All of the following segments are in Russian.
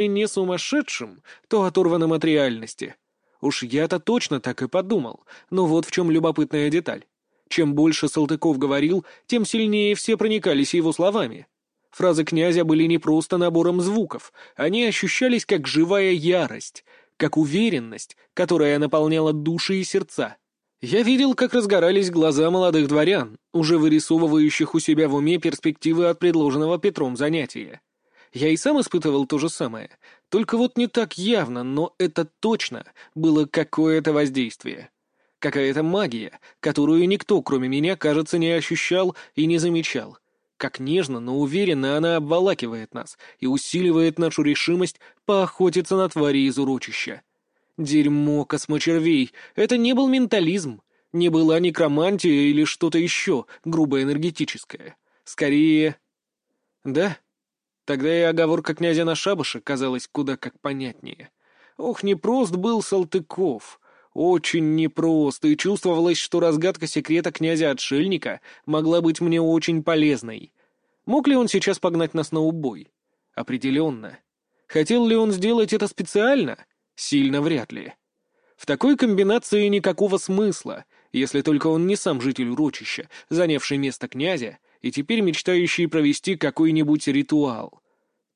и не сумасшедшим, то оторванным от реальности. Уж я-то точно так и подумал, но вот в чем любопытная деталь. Чем больше Салтыков говорил, тем сильнее все проникались его словами. Фразы князя были не просто набором звуков, они ощущались как живая ярость, как уверенность, которая наполняла души и сердца. Я видел, как разгорались глаза молодых дворян, уже вырисовывающих у себя в уме перспективы от предложенного Петром занятия. Я и сам испытывал то же самое, только вот не так явно, но это точно было какое-то воздействие. Какая-то магия, которую никто, кроме меня, кажется, не ощущал и не замечал. Как нежно, но уверенно она обволакивает нас и усиливает нашу решимость поохотиться на твари из урочища. Дерьмо космочервей. Это не был ментализм. Не была некромантия или что-то еще грубо энергетическое. Скорее... Да. Тогда и оговорка князя на шабаше казалась куда как понятнее. Ох, непрост был Салтыков. Очень непрост, и чувствовалось, что разгадка секрета князя-отшельника могла быть мне очень полезной. Мог ли он сейчас погнать нас на убой? Определенно. Хотел ли он сделать это специально? Сильно вряд ли. В такой комбинации никакого смысла, если только он не сам житель урочища, занявший место князя и теперь мечтающий провести какой-нибудь ритуал.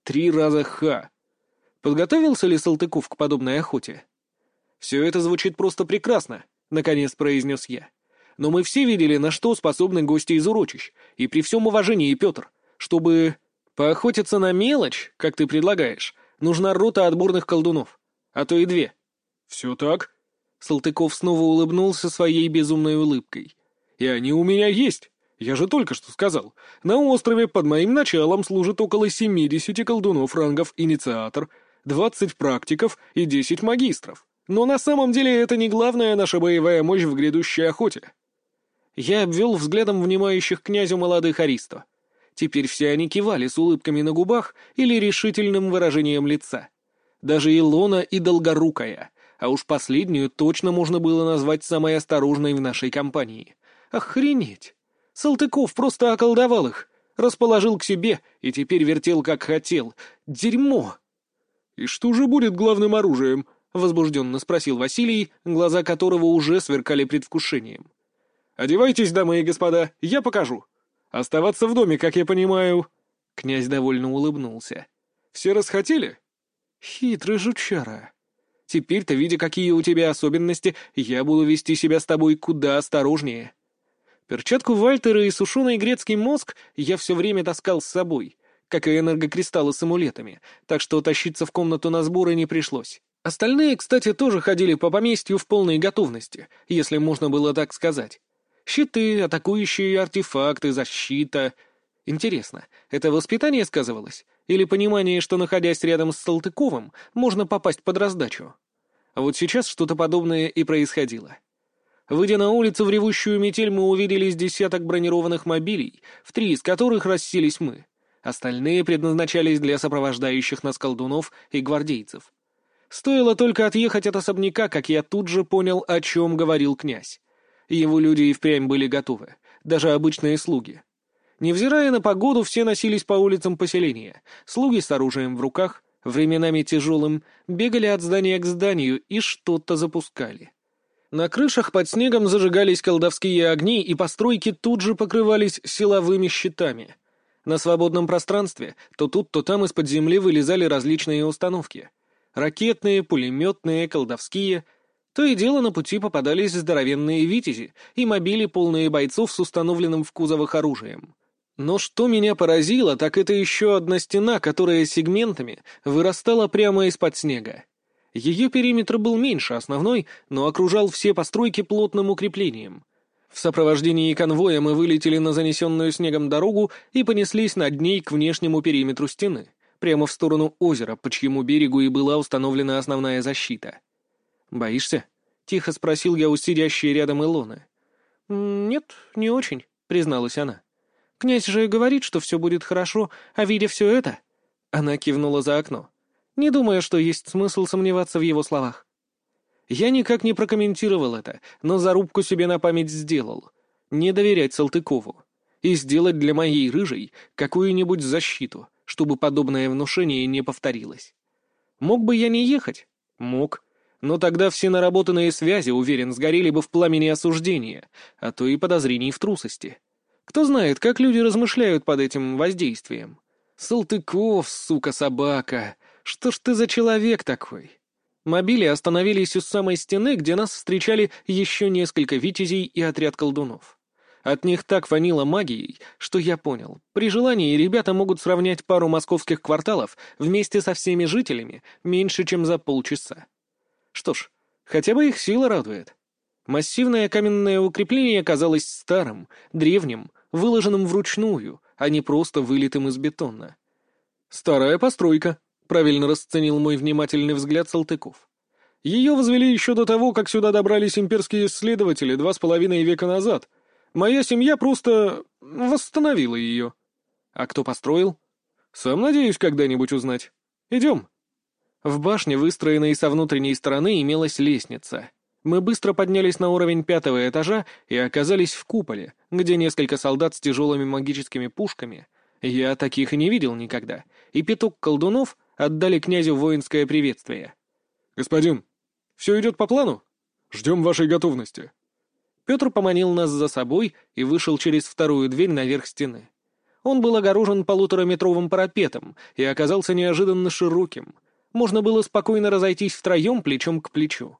Три раза ха. Подготовился ли Салтыков к подобной охоте? «Все это звучит просто прекрасно», — наконец произнес я. «Но мы все видели, на что способны гости из урочищ, и при всем уважении, Петр, чтобы поохотиться на мелочь, как ты предлагаешь, нужна рота отборных колдунов а то и две». «Все так?» Салтыков снова улыбнулся своей безумной улыбкой. «И они у меня есть. Я же только что сказал. На острове под моим началом служит около семидесяти колдунов рангов «Инициатор», двадцать практиков и десять магистров. Но на самом деле это не главная наша боевая мощь в грядущей охоте». Я обвел взглядом внимающих князю молодых аристо. Теперь все они кивали с улыбками на губах или решительным выражением лица даже Илона и Долгорукая, а уж последнюю точно можно было назвать самой осторожной в нашей компании. Охренеть! Салтыков просто околдовал их, расположил к себе и теперь вертел как хотел. Дерьмо! «И что же будет главным оружием?» — возбужденно спросил Василий, глаза которого уже сверкали предвкушением. «Одевайтесь, дамы и господа, я покажу. Оставаться в доме, как я понимаю...» Князь довольно улыбнулся. «Все расхотели?» «Хитрый жучара. Теперь-то, видя, какие у тебя особенности, я буду вести себя с тобой куда осторожнее. Перчатку Вальтера и сушеный грецкий мозг я все время таскал с собой, как и энергокристаллы с амулетами, так что тащиться в комнату на сборы не пришлось. Остальные, кстати, тоже ходили по поместью в полной готовности, если можно было так сказать. Щиты, атакующие артефакты, защита. Интересно, это воспитание сказывалось? Или понимание, что, находясь рядом с Салтыковым, можно попасть под раздачу. А вот сейчас что-то подобное и происходило. Выйдя на улицу в ревущую метель, мы увидели с десяток бронированных мобилей, в три из которых расселись мы. Остальные предназначались для сопровождающих нас колдунов и гвардейцев. Стоило только отъехать от особняка, как я тут же понял, о чем говорил князь. Его люди и впрямь были готовы, даже обычные слуги. Невзирая на погоду, все носились по улицам поселения. Слуги с оружием в руках, временами тяжелым, бегали от здания к зданию и что-то запускали. На крышах под снегом зажигались колдовские огни, и постройки тут же покрывались силовыми щитами. На свободном пространстве то тут, то там из-под земли вылезали различные установки. Ракетные, пулеметные, колдовские. То и дело на пути попадались здоровенные витязи и мобили, полные бойцов с установленным в кузовах оружием. Но что меня поразило, так это еще одна стена, которая сегментами вырастала прямо из-под снега. Ее периметр был меньше основной, но окружал все постройки плотным укреплением. В сопровождении конвоя мы вылетели на занесенную снегом дорогу и понеслись над ней к внешнему периметру стены, прямо в сторону озера, по чьему берегу и была установлена основная защита. «Боишься?» — тихо спросил я у сидящей рядом Илоны. «Нет, не очень», — призналась она. Князь же говорит, что все будет хорошо, а видя все это...» Она кивнула за окно. «Не думаю, что есть смысл сомневаться в его словах». Я никак не прокомментировал это, но зарубку себе на память сделал. Не доверять Салтыкову. И сделать для моей рыжей какую-нибудь защиту, чтобы подобное внушение не повторилось. Мог бы я не ехать? Мог. Но тогда все наработанные связи, уверен, сгорели бы в пламени осуждения, а то и подозрений в трусости. Кто знает, как люди размышляют под этим воздействием. Салтыков, сука, собака, что ж ты за человек такой? Мобили остановились у самой стены, где нас встречали еще несколько витязей и отряд колдунов. От них так фанило магией, что я понял. При желании ребята могут сравнять пару московских кварталов вместе со всеми жителями меньше, чем за полчаса. Что ж, хотя бы их сила радует. Массивное каменное укрепление казалось старым, древним, выложенным вручную, а не просто вылитым из бетона. «Старая постройка», — правильно расценил мой внимательный взгляд Салтыков. «Ее возвели еще до того, как сюда добрались имперские исследователи два с половиной века назад. Моя семья просто восстановила ее». «А кто построил?» «Сам надеюсь когда-нибудь узнать. Идем». В башне, выстроенной со внутренней стороны, имелась лестница. Мы быстро поднялись на уровень пятого этажа и оказались в куполе, где несколько солдат с тяжелыми магическими пушками. Я таких и не видел никогда. И пяток колдунов отдали князю воинское приветствие. «Господин, все идет по плану? Ждем вашей готовности». Петр поманил нас за собой и вышел через вторую дверь наверх стены. Он был огорожен полутораметровым парапетом и оказался неожиданно широким. Можно было спокойно разойтись втроем плечом к плечу.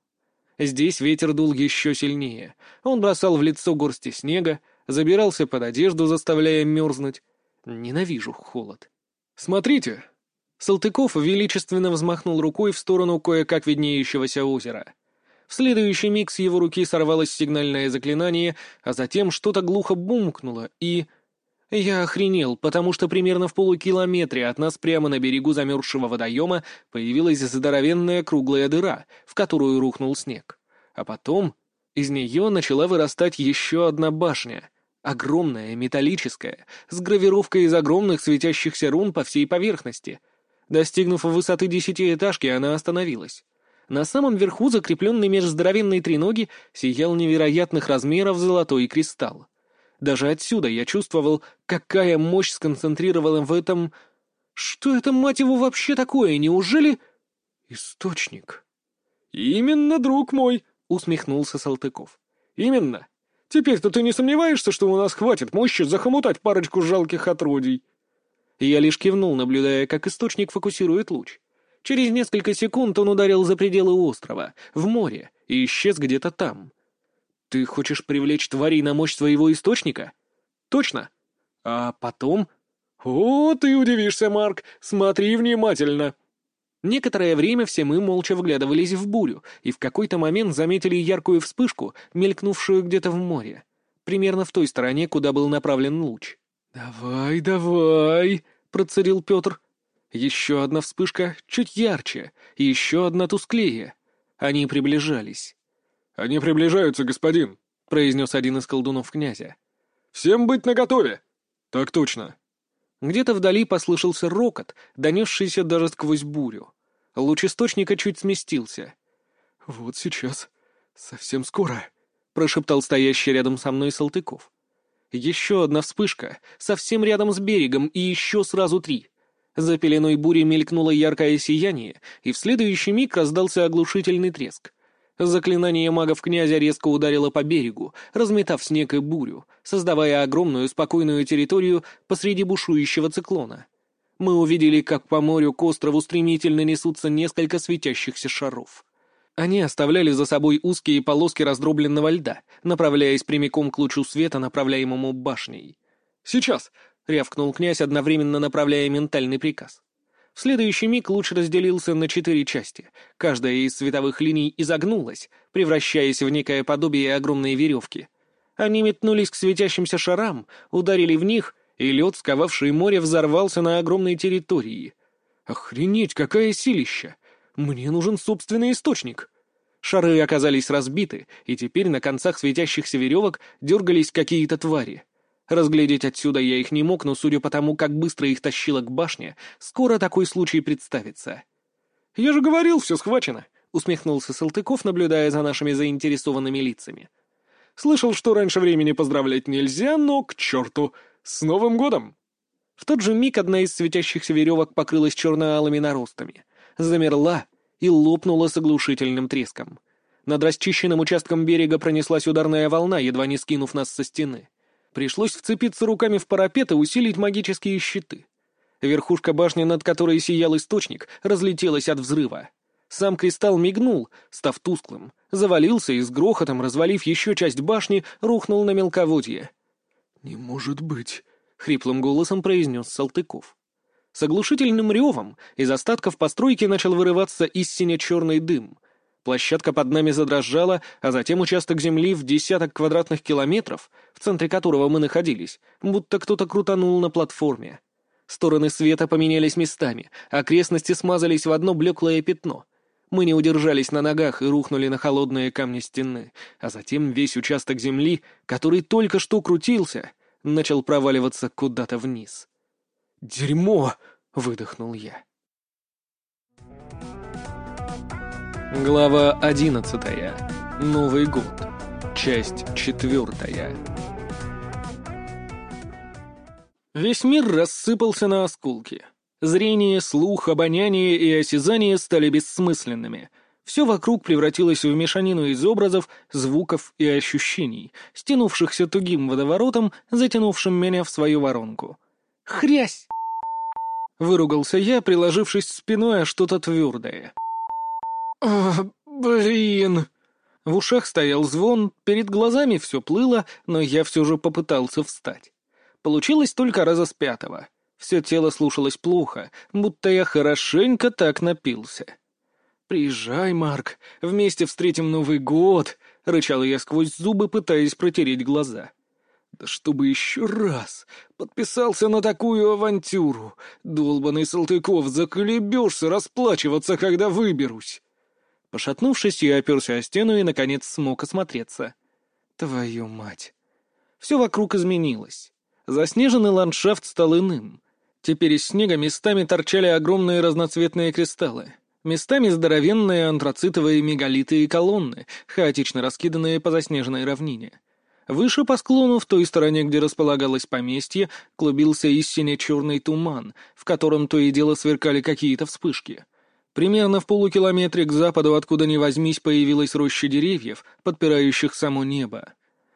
Здесь ветер дул еще сильнее. Он бросал в лицо горсти снега, забирался под одежду, заставляя мерзнуть. Ненавижу холод. «Смотрите!» Салтыков величественно взмахнул рукой в сторону кое-как виднеющегося озера. В следующий миг с его руки сорвалось сигнальное заклинание, а затем что-то глухо бумкнуло, и... Я охренел, потому что примерно в полукилометре от нас прямо на берегу замерзшего водоема появилась здоровенная круглая дыра, в которую рухнул снег. А потом из нее начала вырастать еще одна башня. Огромная, металлическая, с гравировкой из огромных светящихся рун по всей поверхности. Достигнув высоты десятиэтажки, она остановилась. На самом верху, закрепленный меж здоровенной треноги, сиял невероятных размеров золотой кристалл. Даже отсюда я чувствовал, какая мощь сконцентрирована в этом... Что это, мать его, вообще такое? Неужели... Источник? Именно, друг мой, усмехнулся Салтыков. Именно. Теперь-то ты не сомневаешься, что у нас хватит мощи захомутать парочку жалких отродий? Я лишь кивнул, наблюдая, как источник фокусирует луч. Через несколько секунд он ударил за пределы острова, в море, и исчез где-то там. Ты хочешь привлечь тварей на мощь своего источника? Точно. А потом... О, ты удивишься, Марк. Смотри внимательно. Некоторое время все мы молча вглядывались в бурю, и в какой-то момент заметили яркую вспышку, мелькнувшую где-то в море. Примерно в той стороне, куда был направлен луч. «Давай, давай!» — процедил Петр. Еще одна вспышка, чуть ярче, и еще одна тусклее. Они приближались. «Они приближаются, господин», — произнес один из колдунов князя. «Всем быть наготове!» «Так точно». Где-то вдали послышался рокот, донесшийся даже сквозь бурю. Луч источника чуть сместился. «Вот сейчас. Совсем скоро», — прошептал стоящий рядом со мной Салтыков. Еще одна вспышка, совсем рядом с берегом, и еще сразу три. За пеленой бури мелькнуло яркое сияние, и в следующий миг раздался оглушительный треск. Заклинание магов князя резко ударило по берегу, разметав снег и бурю, создавая огромную спокойную территорию посреди бушующего циклона. Мы увидели, как по морю к острову стремительно несутся несколько светящихся шаров. Они оставляли за собой узкие полоски раздробленного льда, направляясь прямиком к лучу света, направляемому башней. «Сейчас!» — рявкнул князь, одновременно направляя ментальный приказ. В следующий миг луч разделился на четыре части. Каждая из световых линий изогнулась, превращаясь в некое подобие огромной веревки. Они метнулись к светящимся шарам, ударили в них, и лед, сковавший море, взорвался на огромной территории. «Охренеть, какая силища! Мне нужен собственный источник!» Шары оказались разбиты, и теперь на концах светящихся веревок дергались какие-то твари. Разглядеть отсюда я их не мог, но судя по тому, как быстро их тащило к башне, скоро такой случай представится. «Я же говорил, все схвачено», — усмехнулся Салтыков, наблюдая за нашими заинтересованными лицами. «Слышал, что раньше времени поздравлять нельзя, но к черту! С Новым годом!» В тот же миг одна из светящихся веревок покрылась черно-алыми наростами. Замерла и лопнула с оглушительным треском. Над расчищенным участком берега пронеслась ударная волна, едва не скинув нас со стены. Пришлось вцепиться руками в парапет и усилить магические щиты. Верхушка башни, над которой сиял источник, разлетелась от взрыва. Сам кристалл мигнул, став тусклым, завалился и с грохотом, развалив еще часть башни, рухнул на мелководье. «Не может быть», — хриплым голосом произнес Салтыков. С оглушительным ревом из остатков постройки начал вырываться истинно черный дым. Площадка под нами задрожала, а затем участок земли в десяток квадратных километров, в центре которого мы находились, будто кто-то крутанул на платформе. Стороны света поменялись местами, окрестности смазались в одно блеклое пятно. Мы не удержались на ногах и рухнули на холодные камни стены, а затем весь участок земли, который только что крутился, начал проваливаться куда-то вниз. «Дерьмо!» — выдохнул я. Глава одиннадцатая. Новый год. Часть четвертая. Весь мир рассыпался на осколки. Зрение, слух, обоняние и осязание стали бессмысленными. Все вокруг превратилось в мешанину из образов, звуков и ощущений, стянувшихся тугим водоворотом, затянувшим меня в свою воронку. «Хрясь!» Выругался я, приложившись спиной о что-то твердое. «А, блин!» В ушах стоял звон, перед глазами все плыло, но я все же попытался встать. Получилось только раза с пятого. Все тело слушалось плохо, будто я хорошенько так напился. «Приезжай, Марк, вместе встретим Новый год!» — рычал я сквозь зубы, пытаясь протереть глаза. «Да чтобы еще раз! Подписался на такую авантюру! Долбанный Салтыков, заколебешься расплачиваться, когда выберусь!» Пошатнувшись, я оперся о стену и, наконец, смог осмотреться. «Твою мать!» Все вокруг изменилось. Заснеженный ландшафт стал иным. Теперь из снега местами торчали огромные разноцветные кристаллы. Местами здоровенные антрацитовые мегалиты и колонны, хаотично раскиданные по заснеженной равнине. Выше по склону, в той стороне, где располагалось поместье, клубился истинно черный туман, в котором то и дело сверкали какие-то вспышки. Примерно в полукилометре к западу, откуда ни возьмись, появилась роща деревьев, подпирающих само небо.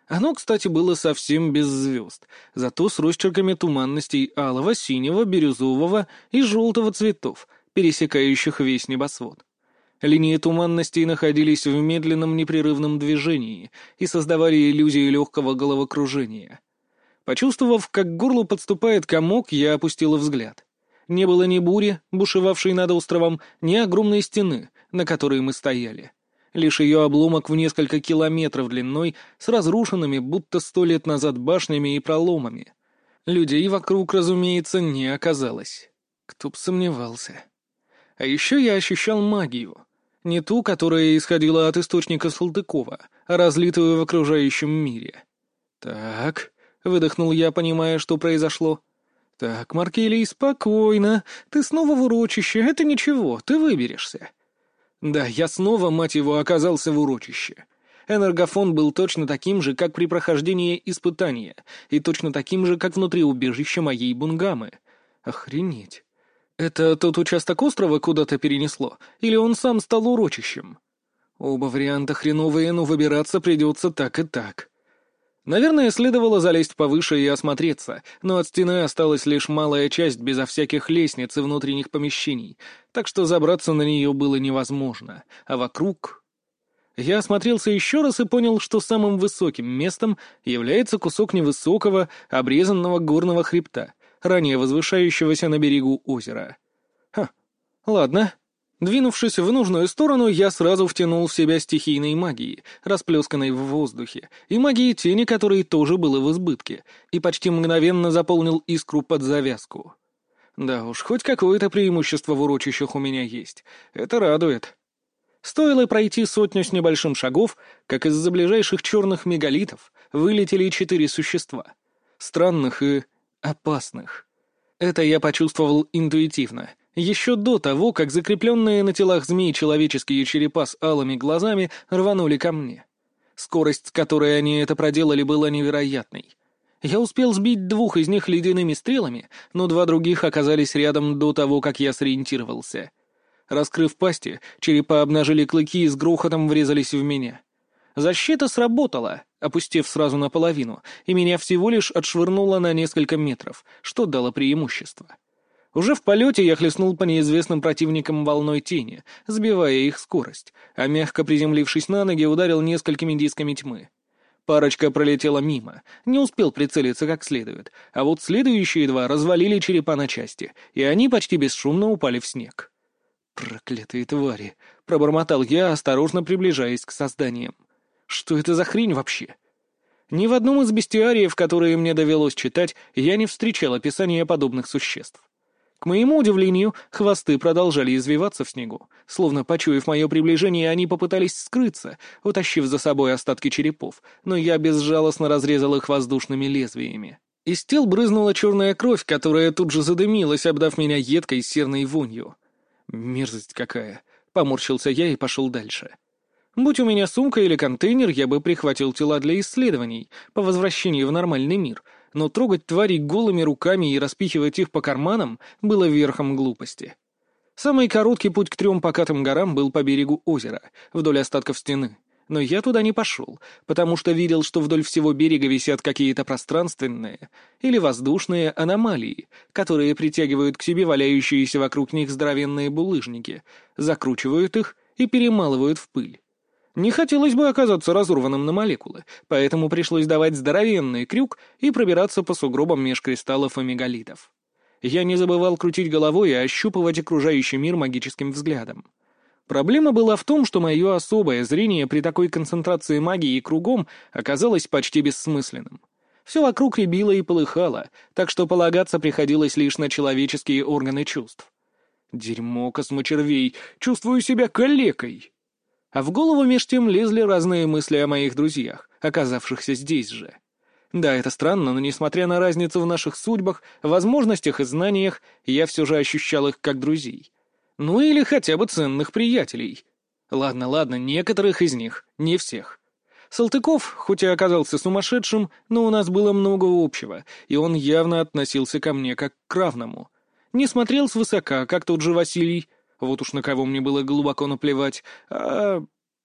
Оно, кстати, было совсем без звезд, зато с росчерками туманностей алого, синего, бирюзового и желтого цветов, пересекающих весь небосвод. Линии туманностей находились в медленном непрерывном движении и создавали иллюзию легкого головокружения. Почувствовав, как к горлу подступает комок, я опустила взгляд. Не было ни бури, бушевавшей над островом, ни огромной стены, на которой мы стояли. Лишь ее обломок в несколько километров длиной с разрушенными, будто сто лет назад башнями и проломами. Людей вокруг, разумеется, не оказалось. Кто б сомневался. А еще я ощущал магию. Не ту, которая исходила от источника Салтыкова, а разлитую в окружающем мире. «Так», — выдохнул я, понимая, что произошло. «Так, Маркелий, спокойно. Ты снова в урочище, это ничего, ты выберешься». Да, я снова, мать его, оказался в урочище. Энергофон был точно таким же, как при прохождении испытания, и точно таким же, как внутри убежища моей бунгамы. Охренеть. Это тот участок острова куда-то перенесло, или он сам стал урочищем? Оба варианта хреновые, но выбираться придется так и так. Наверное, следовало залезть повыше и осмотреться, но от стены осталась лишь малая часть безо всяких лестниц и внутренних помещений, так что забраться на нее было невозможно, а вокруг... Я осмотрелся еще раз и понял, что самым высоким местом является кусок невысокого, обрезанного горного хребта, ранее возвышающегося на берегу озера. Ха, ладно, Двинувшись в нужную сторону, я сразу втянул в себя стихийной магии, расплесканной в воздухе, и магии тени, которой тоже было в избытке, и почти мгновенно заполнил искру под завязку. Да уж, хоть какое-то преимущество в урочищах у меня есть. Это радует. Стоило пройти сотню с небольшим шагов, как из-за ближайших черных мегалитов вылетели четыре существа. Странных и опасных. Это я почувствовал интуитивно — еще до того, как закрепленные на телах змей человеческие черепа с алыми глазами рванули ко мне. Скорость, с которой они это проделали, была невероятной. Я успел сбить двух из них ледяными стрелами, но два других оказались рядом до того, как я сориентировался. Раскрыв пасти, черепа обнажили клыки и с грохотом врезались в меня. Защита сработала, опустив сразу наполовину, и меня всего лишь отшвырнуло на несколько метров, что дало преимущество. Уже в полете я хлестнул по неизвестным противникам волной тени, сбивая их скорость, а мягко приземлившись на ноги, ударил несколькими дисками тьмы. Парочка пролетела мимо, не успел прицелиться как следует, а вот следующие два развалили черепа на части, и они почти бесшумно упали в снег. «Проклятые твари!» — пробормотал я, осторожно приближаясь к созданиям. Что это за хрень вообще? Ни в одном из бестиариев, которые мне довелось читать, я не встречал описания подобных существ. К моему удивлению, хвосты продолжали извиваться в снегу. Словно почуяв мое приближение, они попытались скрыться, утащив за собой остатки черепов, но я безжалостно разрезал их воздушными лезвиями. Из тел брызнула черная кровь, которая тут же задымилась, обдав меня едкой серной вонью. Мерзость какая! Поморщился я и пошел дальше. Будь у меня сумка или контейнер, я бы прихватил тела для исследований по возвращении в нормальный мир, но трогать тварей голыми руками и распихивать их по карманам было верхом глупости. Самый короткий путь к трем покатым горам был по берегу озера, вдоль остатков стены. Но я туда не пошел, потому что видел, что вдоль всего берега висят какие-то пространственные или воздушные аномалии, которые притягивают к себе валяющиеся вокруг них здоровенные булыжники, закручивают их и перемалывают в пыль. Не хотелось бы оказаться разорванным на молекулы, поэтому пришлось давать здоровенный крюк и пробираться по сугробам меж кристаллов и мегалитов. Я не забывал крутить головой и ощупывать окружающий мир магическим взглядом. Проблема была в том, что мое особое зрение при такой концентрации магии кругом оказалось почти бессмысленным. Все вокруг рябило и полыхало, так что полагаться приходилось лишь на человеческие органы чувств. Дерьмо космочервей, чувствую себя калекой. А в голову меж тем лезли разные мысли о моих друзьях, оказавшихся здесь же. Да, это странно, но несмотря на разницу в наших судьбах, возможностях и знаниях, я все же ощущал их как друзей. Ну или хотя бы ценных приятелей. Ладно, ладно, некоторых из них, не всех. Салтыков, хоть и оказался сумасшедшим, но у нас было много общего, и он явно относился ко мне как к равному. Не смотрел свысока, как тот же Василий, вот уж на кого мне было глубоко наплевать. А...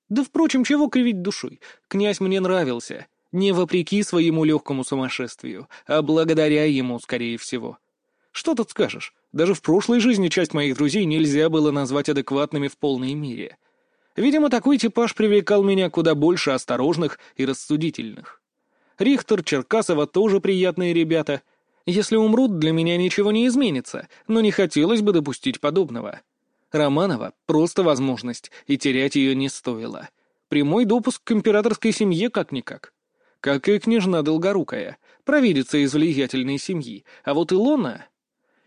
Да, впрочем, чего кривить душой? Князь мне нравился. Не вопреки своему легкому сумасшествию, а благодаря ему, скорее всего. Что тут скажешь? Даже в прошлой жизни часть моих друзей нельзя было назвать адекватными в полной мере. Видимо, такой типаж привлекал меня куда больше осторожных и рассудительных. Рихтер, Черкасова тоже приятные ребята. Если умрут, для меня ничего не изменится, но не хотелось бы допустить подобного. Романова — просто возможность, и терять ее не стоило. Прямой допуск к императорской семье как-никак. Как и княжна Долгорукая, провидица из влиятельной семьи. А вот Илона...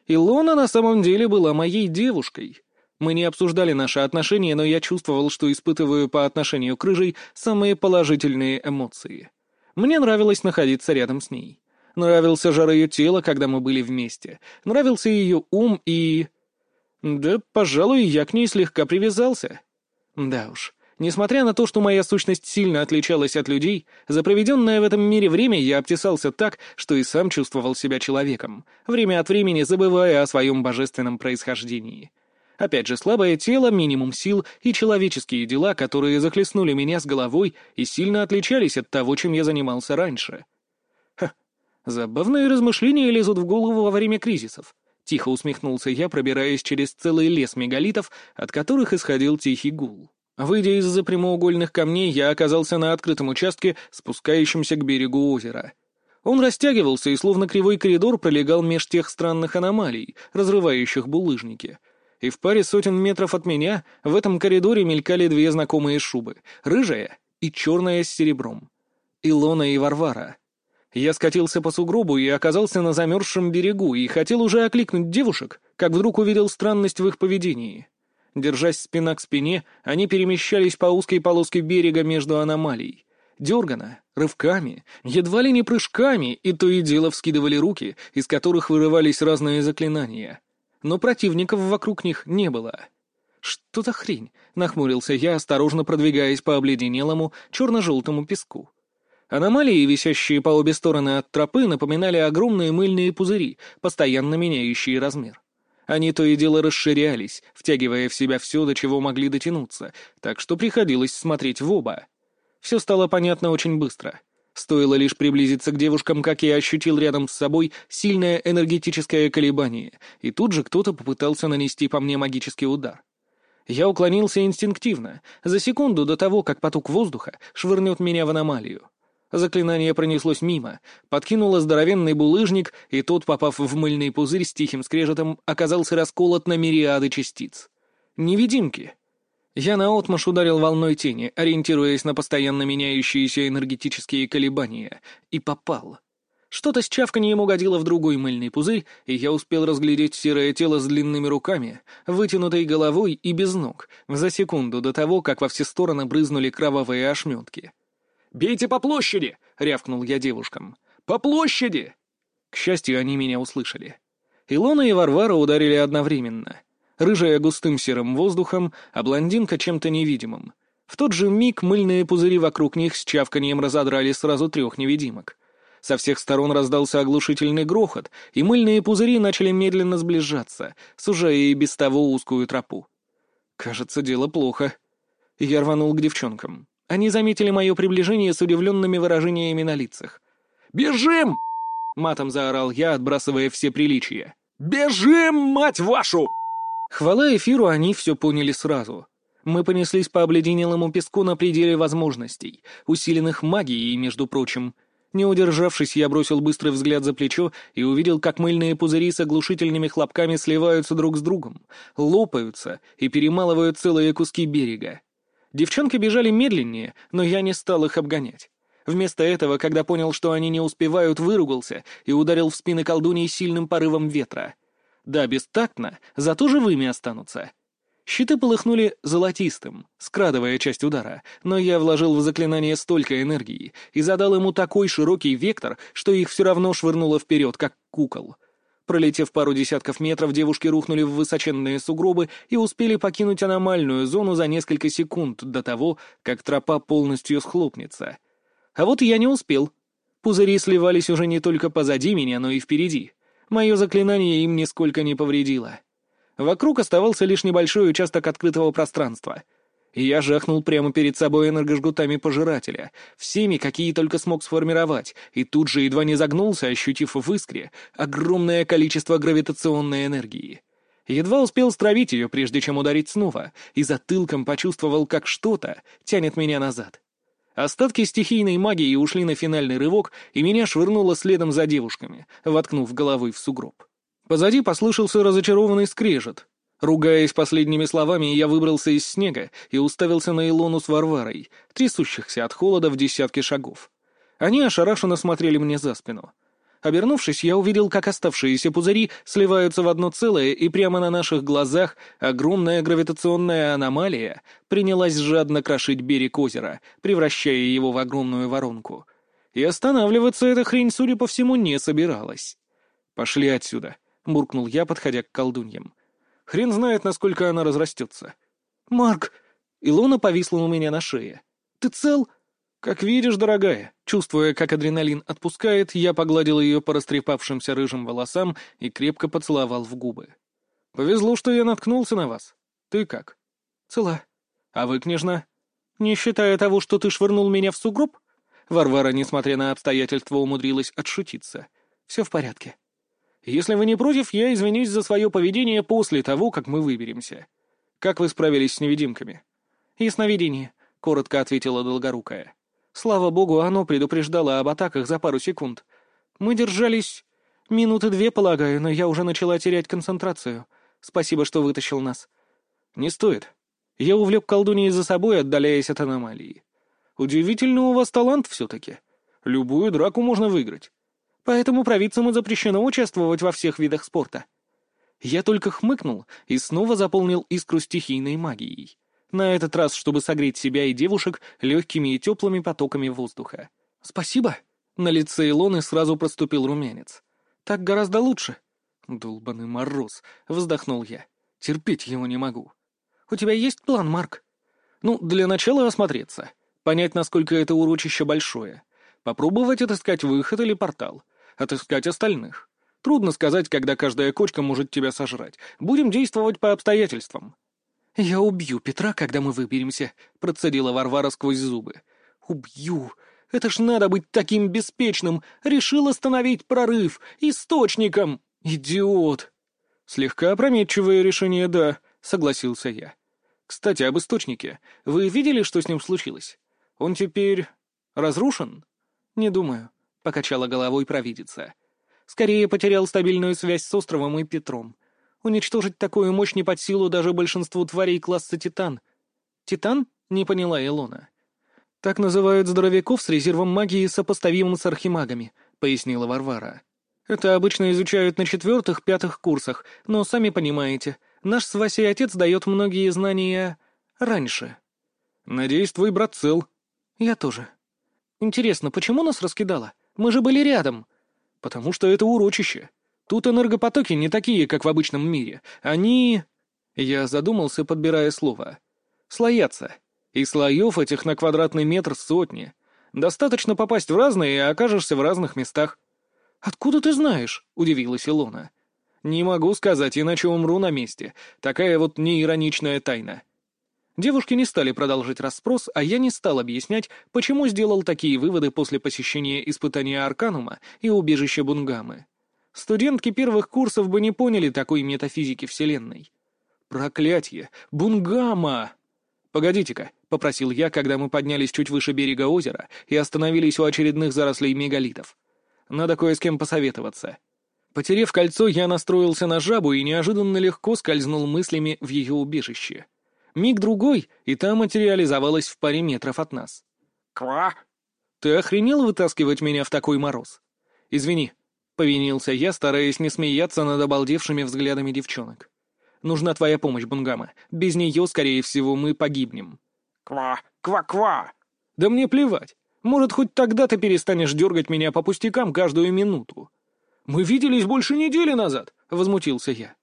Илона на самом деле была моей девушкой. Мы не обсуждали наши отношения, но я чувствовал, что испытываю по отношению к Рыжей самые положительные эмоции. Мне нравилось находиться рядом с ней. Нравился жар ее тела, когда мы были вместе. Нравился ее ум и... Да, пожалуй, я к ней слегка привязался. Да уж. Несмотря на то, что моя сущность сильно отличалась от людей, за проведенное в этом мире время я обтесался так, что и сам чувствовал себя человеком, время от времени забывая о своем божественном происхождении. Опять же, слабое тело, минимум сил и человеческие дела, которые захлестнули меня с головой и сильно отличались от того, чем я занимался раньше. Ха, забавные размышления лезут в голову во время кризисов. Тихо усмехнулся я, пробираясь через целый лес мегалитов, от которых исходил тихий гул. Выйдя из-за прямоугольных камней, я оказался на открытом участке, спускающемся к берегу озера. Он растягивался и словно кривой коридор пролегал меж тех странных аномалий, разрывающих булыжники. И в паре сотен метров от меня в этом коридоре мелькали две знакомые шубы — рыжая и черная с серебром. Илона и Варвара. Я скатился по сугробу и оказался на замерзшем берегу и хотел уже окликнуть девушек, как вдруг увидел странность в их поведении. Держась спина к спине, они перемещались по узкой полоске берега между аномалий. Дергано, рывками, едва ли не прыжками, и то и дело вскидывали руки, из которых вырывались разные заклинания. Но противников вокруг них не было. «Что за хрень?» — нахмурился я, осторожно продвигаясь по обледенелому черно-желтому песку. Аномалии, висящие по обе стороны от тропы, напоминали огромные мыльные пузыри, постоянно меняющие размер. Они то и дело расширялись, втягивая в себя все, до чего могли дотянуться, так что приходилось смотреть в оба. Все стало понятно очень быстро. Стоило лишь приблизиться к девушкам, как я ощутил рядом с собой сильное энергетическое колебание, и тут же кто-то попытался нанести по мне магический удар. Я уклонился инстинктивно, за секунду до того, как поток воздуха швырнет меня в аномалию. Заклинание пронеслось мимо, подкинуло здоровенный булыжник, и тот, попав в мыльный пузырь с тихим скрежетом, оказался расколот на мириады частиц. Невидимки. Я наотмашь ударил волной тени, ориентируясь на постоянно меняющиеся энергетические колебания, и попал. Что-то с чавканьем угодило в другой мыльный пузырь, и я успел разглядеть серое тело с длинными руками, вытянутой головой и без ног, за секунду до того, как во все стороны брызнули кровавые ошметки. «Бейте по площади!» — рявкнул я девушкам. «По площади!» К счастью, они меня услышали. Илона и Варвара ударили одновременно. Рыжая густым серым воздухом, а блондинка чем-то невидимым. В тот же миг мыльные пузыри вокруг них с чавканием разодрали сразу трех невидимок. Со всех сторон раздался оглушительный грохот, и мыльные пузыри начали медленно сближаться, сужая и без того узкую тропу. Кажется, дело плохо. Я рванул к девчонкам. Они заметили мое приближение с удивленными выражениями на лицах. «Бежим!» — матом заорал я, отбрасывая все приличия. «Бежим, мать вашу!» Хвала эфиру, они все поняли сразу. Мы понеслись по обледенелому песку на пределе возможностей, усиленных магией, между прочим. Не удержавшись, я бросил быстрый взгляд за плечо и увидел, как мыльные пузыри с оглушительными хлопками сливаются друг с другом, лопаются и перемалывают целые куски берега. Девчонки бежали медленнее, но я не стал их обгонять. Вместо этого, когда понял, что они не успевают, выругался и ударил в спины колдуней сильным порывом ветра. Да, бестактно, зато живыми останутся. Щиты полыхнули золотистым, скрадывая часть удара, но я вложил в заклинание столько энергии и задал ему такой широкий вектор, что их все равно швырнуло вперед, как кукол. Пролетев пару десятков метров, девушки рухнули в высоченные сугробы и успели покинуть аномальную зону за несколько секунд до того, как тропа полностью схлопнется. А вот я не успел. Пузыри сливались уже не только позади меня, но и впереди. Мое заклинание им нисколько не повредило. Вокруг оставался лишь небольшой участок открытого пространства — и я жахнул прямо перед собой энергожгутами пожирателя, всеми, какие только смог сформировать, и тут же едва не загнулся, ощутив в искре огромное количество гравитационной энергии. Едва успел стравить ее, прежде чем ударить снова, и затылком почувствовал, как что-то тянет меня назад. Остатки стихийной магии ушли на финальный рывок, и меня швырнуло следом за девушками, воткнув головой в сугроб. Позади послышался разочарованный скрежет, Ругаясь последними словами, я выбрался из снега и уставился на Илону с Варварой, трясущихся от холода в десятке шагов. Они ошарашенно смотрели мне за спину. Обернувшись, я увидел, как оставшиеся пузыри сливаются в одно целое, и прямо на наших глазах огромная гравитационная аномалия принялась жадно крошить берег озера, превращая его в огромную воронку. И останавливаться эта хрень, судя по всему, не собиралась. «Пошли отсюда», — буркнул я, подходя к колдуньям. Хрен знает, насколько она разрастется. «Марк!» Илона повисла у меня на шее. «Ты цел?» «Как видишь, дорогая». Чувствуя, как адреналин отпускает, я погладил ее по растрепавшимся рыжим волосам и крепко поцеловал в губы. «Повезло, что я наткнулся на вас. Ты как?» «Цела». «А вы, княжна?» «Не считая того, что ты швырнул меня в сугроб?» Варвара, несмотря на обстоятельства, умудрилась отшутиться. «Все в порядке». Если вы не против, я извинюсь за свое поведение после того, как мы выберемся. Как вы справились с невидимками?» «Ясновидение», — коротко ответила Долгорукая. «Слава богу, оно предупреждало об атаках за пару секунд. Мы держались минуты две, полагаю, но я уже начала терять концентрацию. Спасибо, что вытащил нас». «Не стоит. Я увлек колдуньи за собой, отдаляясь от аномалии. Удивительно у вас талант все-таки. Любую драку можно выиграть. Поэтому провидцам запрещено участвовать во всех видах спорта. Я только хмыкнул и снова заполнил искру стихийной магией. На этот раз, чтобы согреть себя и девушек легкими и теплыми потоками воздуха. «Спасибо!» На лице Илоны сразу проступил румянец. «Так гораздо лучше!» «Долбаный мороз!» — вздохнул я. «Терпеть его не могу». «У тебя есть план, Марк?» «Ну, для начала осмотреться. Понять, насколько это урочище большое. Попробовать отыскать выход или портал отыскать остальных. Трудно сказать, когда каждая кочка может тебя сожрать. Будем действовать по обстоятельствам». «Я убью Петра, когда мы выберемся», — процедила Варвара сквозь зубы. «Убью! Это ж надо быть таким беспечным! Решил остановить прорыв! Источником! Идиот!» «Слегка опрометчивое решение, да», — согласился я. «Кстати, об источнике. Вы видели, что с ним случилось? Он теперь разрушен?» «Не думаю», — покачала головой провидица. «Скорее потерял стабильную связь с островом и Петром. Уничтожить такую мощь не под силу даже большинству тварей класса Титан». «Титан?» — не поняла Илона. «Так называют здоровяков с резервом магии, сопоставимым с архимагами», — пояснила Варвара. «Это обычно изучают на четвертых-пятых курсах, но, сами понимаете, наш с Васей отец дает многие знания раньше». «Надеюсь, твой брат цел». «Я тоже». «Интересно, почему нас раскидало? Мы же были рядом». «Потому что это урочище. Тут энергопотоки не такие, как в обычном мире. Они...» Я задумался, подбирая слово. «Слоятся. И слоев этих на квадратный метр сотни. Достаточно попасть в разные, и окажешься в разных местах. «Откуда ты знаешь?» — удивилась Илона. «Не могу сказать, иначе умру на месте. Такая вот неироничная тайна». Девушки не стали продолжить расспрос, а я не стал объяснять, почему сделал такие выводы после посещения испытания Арканума и убежища Бунгамы. Студентки первых курсов бы не поняли такой метафизики Вселенной. Проклятье! Бунгама! Погодите-ка, — попросил я, когда мы поднялись чуть выше берега озера и остановились у очередных зарослей мегалитов. «Надо кое с кем посоветоваться». Потерев кольцо, я настроился на жабу и неожиданно легко скользнул мыслями в ее убежище. Миг-другой, и та материализовалась в паре метров от нас. «Ква?» «Ты охренел вытаскивать меня в такой мороз?» «Извини», — повинился я, стараясь не смеяться над обалдевшими взглядами девчонок. «Нужна твоя помощь, Бунгама. Без нее, скорее всего, мы погибнем». «Ква! Ква-ква!» «Да мне плевать. Может, хоть тогда ты перестанешь дергать меня по пустякам каждую минуту?» «Мы виделись больше недели назад», — возмутился я.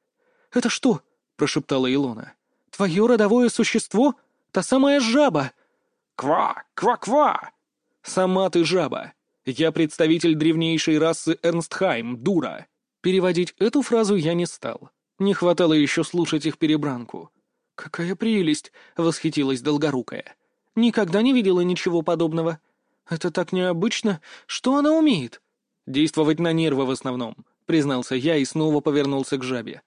«Это что?» — прошептала Илона. «Твое родовое существо? Та самая жаба!» «Ква! Ква-ква!» «Сама ты жаба. Я представитель древнейшей расы Эрнстхайм, дура». Переводить эту фразу я не стал. Не хватало еще слушать их перебранку. «Какая прелесть!» — восхитилась Долгорукая. «Никогда не видела ничего подобного. Это так необычно. Что она умеет?» «Действовать на нервы в основном», — признался я и снова повернулся к жабе.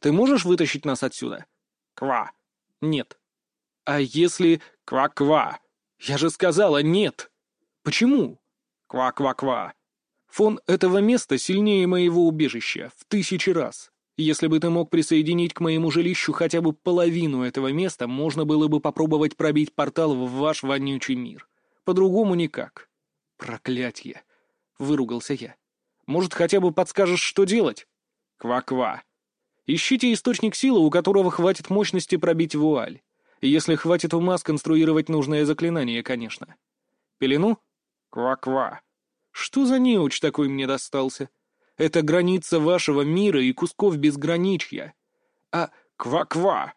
«Ты можешь вытащить нас отсюда?» «Ква!» «Нет». «А если...» «Ква-ква!» «Я же сказала нет!» «Почему?» «Ква-ква-ква!» «Фон этого места сильнее моего убежища, в тысячи раз. Если бы ты мог присоединить к моему жилищу хотя бы половину этого места, можно было бы попробовать пробить портал в ваш вонючий мир. По-другому никак. Проклятье. Выругался я. Может, хотя бы подскажешь, что делать? Ква-ква. Ищите источник силы, у которого хватит мощности пробить вуаль. Если хватит ума сконструировать нужное заклинание, конечно. Пелену? Ква-ква. Что за неуч такой мне достался? Это граница вашего мира и кусков безграничья. А ква-ква!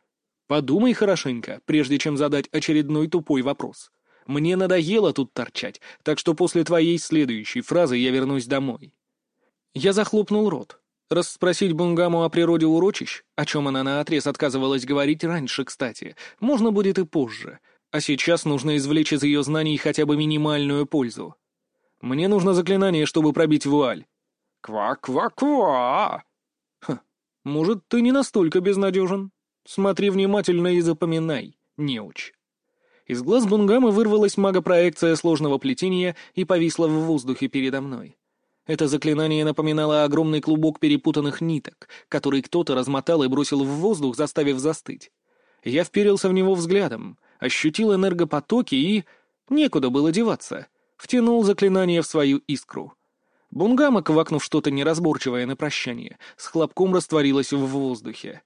Подумай хорошенько, прежде чем задать очередной тупой вопрос. Мне надоело тут торчать, так что после твоей следующей фразы я вернусь домой. Я захлопнул рот. Расспросить Бунгаму о природе урочищ, о чем она наотрез отказывалась говорить раньше, кстати, можно будет и позже. А сейчас нужно извлечь из ее знаний хотя бы минимальную пользу. Мне нужно заклинание, чтобы пробить вуаль. «Ква-ква-ква!» «Ха, может, ты не настолько безнадежен? Смотри внимательно и запоминай, неуч». Из глаз Бунгамы вырвалась магопроекция сложного плетения и повисла в воздухе передо мной. Это заклинание напоминало огромный клубок перепутанных ниток, который кто-то размотал и бросил в воздух, заставив застыть. Я вперился в него взглядом, ощутил энергопотоки и... Некуда было деваться. Втянул заклинание в свою искру. Бунгама, квакнув что-то неразборчивое на прощание, с хлопком растворилась в воздухе.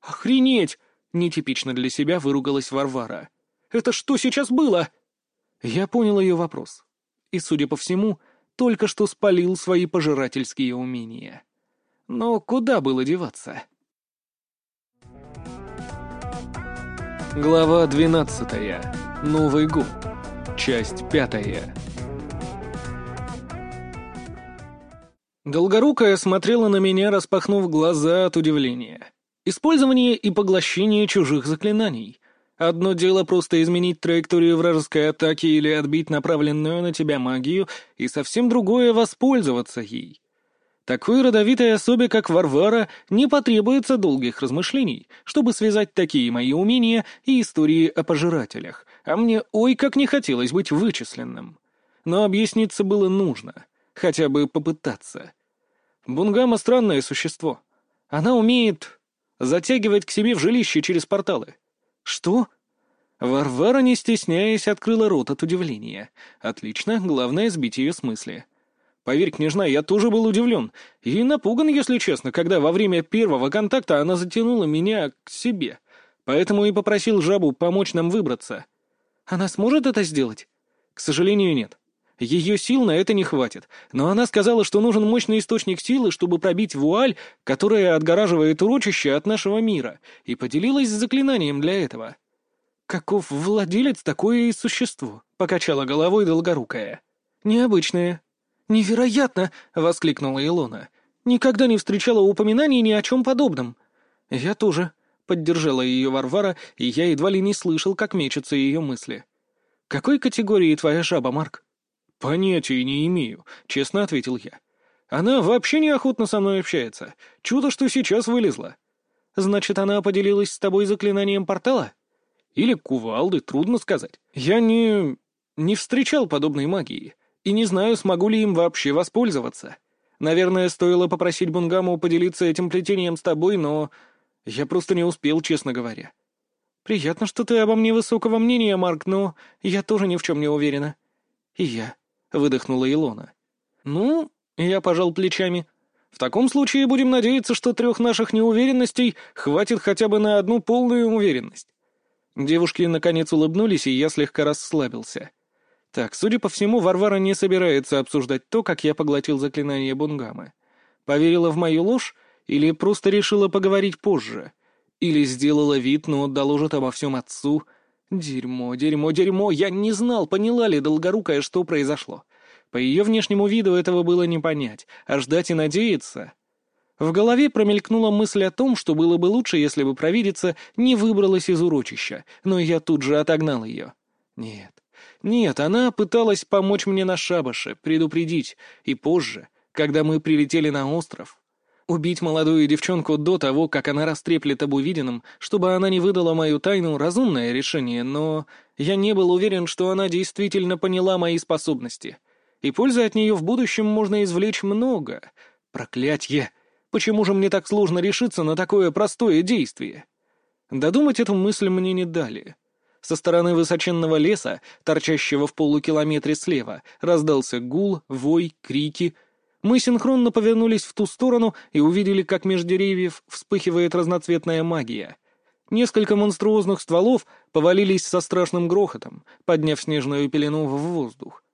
«Охренеть!» — нетипично для себя выругалась Варвара. «Это что сейчас было?» Я понял ее вопрос. И, судя по всему, только что спалил свои пожирательские умения. Но куда было деваться? Глава двенадцатая. Новый год. Часть пятая. Долгорукая смотрела на меня, распахнув глаза от удивления. Использование и поглощение чужих заклинаний. Одно дело просто изменить траекторию вражеской атаки или отбить направленную на тебя магию, и совсем другое — воспользоваться ей. Такой родовитой особе, как Варвара, не потребуется долгих размышлений, чтобы связать такие мои умения и истории о пожирателях, а мне ой как не хотелось быть вычисленным. Но объясниться было нужно, хотя бы попытаться. Бунгама — странное существо. Она умеет затягивать к себе в жилище через порталы. «Что?» Варвара, не стесняясь, открыла рот от удивления. «Отлично, главное — сбить ее с мысли». Поверь, княжна, я тоже был удивлен и напуган, если честно, когда во время первого контакта она затянула меня к себе. Поэтому и попросил жабу помочь нам выбраться. Она сможет это сделать? К сожалению, нет. Ее сил на это не хватит, но она сказала, что нужен мощный источник силы, чтобы пробить вуаль, которая отгораживает урочище от нашего мира, и поделилась заклинанием для этого. «Каков владелец, такое и существо», — покачала головой долгорукая. «Необычное». «Невероятно!» — воскликнула Илона. «Никогда не встречала упоминаний ни о чем подобном». «Я тоже», — поддержала ее Варвара, и я едва ли не слышал, как мечутся ее мысли. «Какой категории твоя жаба, Марк?» «Понятия не имею», — честно ответил я. «Она вообще неохотно со мной общается. Чудо, что сейчас вылезла». «Значит, она поделилась с тобой заклинанием портала?» «Или кувалды, трудно сказать. Я не... не встречал подобной магии, и не знаю, смогу ли им вообще воспользоваться. Наверное, стоило попросить Бунгаму поделиться этим плетением с тобой, но я просто не успел, честно говоря». «Приятно, что ты обо мне высокого мнения, Марк, но я тоже ни в чем не уверена». «И я», — выдохнула Илона. «Ну...» — я пожал плечами. «В таком случае будем надеяться, что трех наших неуверенностей хватит хотя бы на одну полную уверенность». Девушки наконец улыбнулись, и я слегка расслабился. Так, судя по всему, Варвара не собирается обсуждать то, как я поглотил заклинание Бунгамы. Поверила в мою ложь или просто решила поговорить позже? Или сделала вид, но доложит обо всем отцу — Дерьмо, дерьмо, дерьмо, я не знал, поняла ли Долгорукая, что произошло. По ее внешнему виду этого было не понять, а ждать и надеяться. В голове промелькнула мысль о том, что было бы лучше, если бы провидица не выбралась из урочища, но я тут же отогнал ее. Нет, нет, она пыталась помочь мне на шабаше, предупредить, и позже, когда мы прилетели на остров, Убить молодую девчонку до того, как она растреплет об увиденном, чтобы она не выдала мою тайну, разумное решение, но я не был уверен, что она действительно поняла мои способности. И пользы от нее в будущем можно извлечь много. Проклятье! Почему же мне так сложно решиться на такое простое действие? Додумать эту мысль мне не дали. Со стороны высоченного леса, торчащего в полукилометре слева, раздался гул, вой, крики — мы синхронно повернулись в ту сторону и увидели, как меж деревьев вспыхивает разноцветная магия. Несколько монструозных стволов повалились со страшным грохотом, подняв снежную пелену в воздух.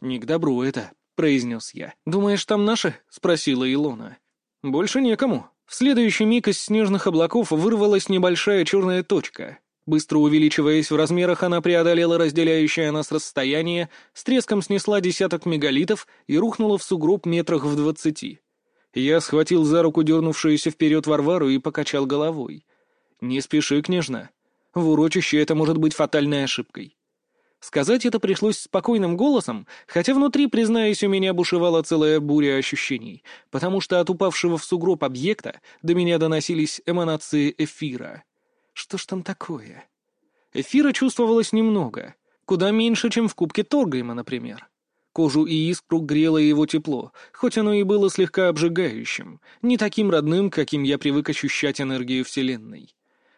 «Не к добру это», — произнес я. «Думаешь, там наши?» — спросила Илона. «Больше некому». В следующий миг из снежных облаков вырвалась небольшая черная точка. Быстро увеличиваясь в размерах, она преодолела разделяющее нас расстояние, с треском снесла десяток мегалитов и рухнула в сугроб метрах в двадцати. Я схватил за руку дернувшуюся вперед Варвару и покачал головой. «Не спеши, княжна. В урочище это может быть фатальной ошибкой». Сказать это пришлось спокойным голосом, хотя внутри, признаюсь, у меня бушевала целая буря ощущений, потому что от упавшего в сугроб объекта до меня доносились эманации эфира — что ж там такое? Эфира чувствовалось немного, куда меньше, чем в кубке Торгайма, например. Кожу и искру грело его тепло, хоть оно и было слегка обжигающим, не таким родным, каким я привык ощущать энергию Вселенной.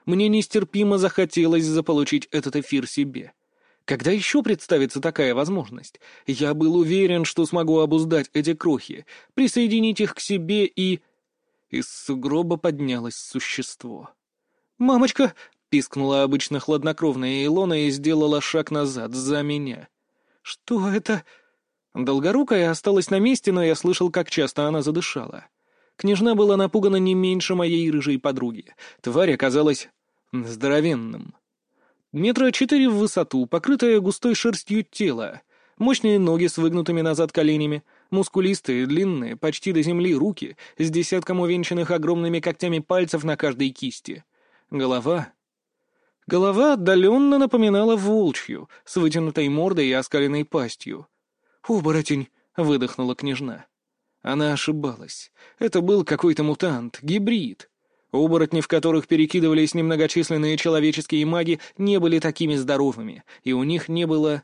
Мне нестерпимо захотелось заполучить этот эфир себе. Когда еще представится такая возможность? Я был уверен, что смогу обуздать эти крохи, присоединить их к себе и... Из сугроба поднялось существо. «Мамочка!» — пискнула обычно хладнокровная Илона и сделала шаг назад, за меня. «Что это?» Долгорукая осталась на месте, но я слышал, как часто она задышала. Княжна была напугана не меньше моей рыжей подруги. Тварь оказалась здоровенным. Метра четыре в высоту, покрытая густой шерстью тело, мощные ноги с выгнутыми назад коленями, Мускулистые, длинные, почти до земли руки, с десятком увенчанных огромными когтями пальцев на каждой кисти. Голова... Голова отдаленно напоминала волчью, с вытянутой мордой и оскаленной пастью. «Оборотень!» — выдохнула княжна. Она ошибалась. Это был какой-то мутант, гибрид. Оборотни, в которых перекидывались немногочисленные человеческие маги, не были такими здоровыми, и у них не было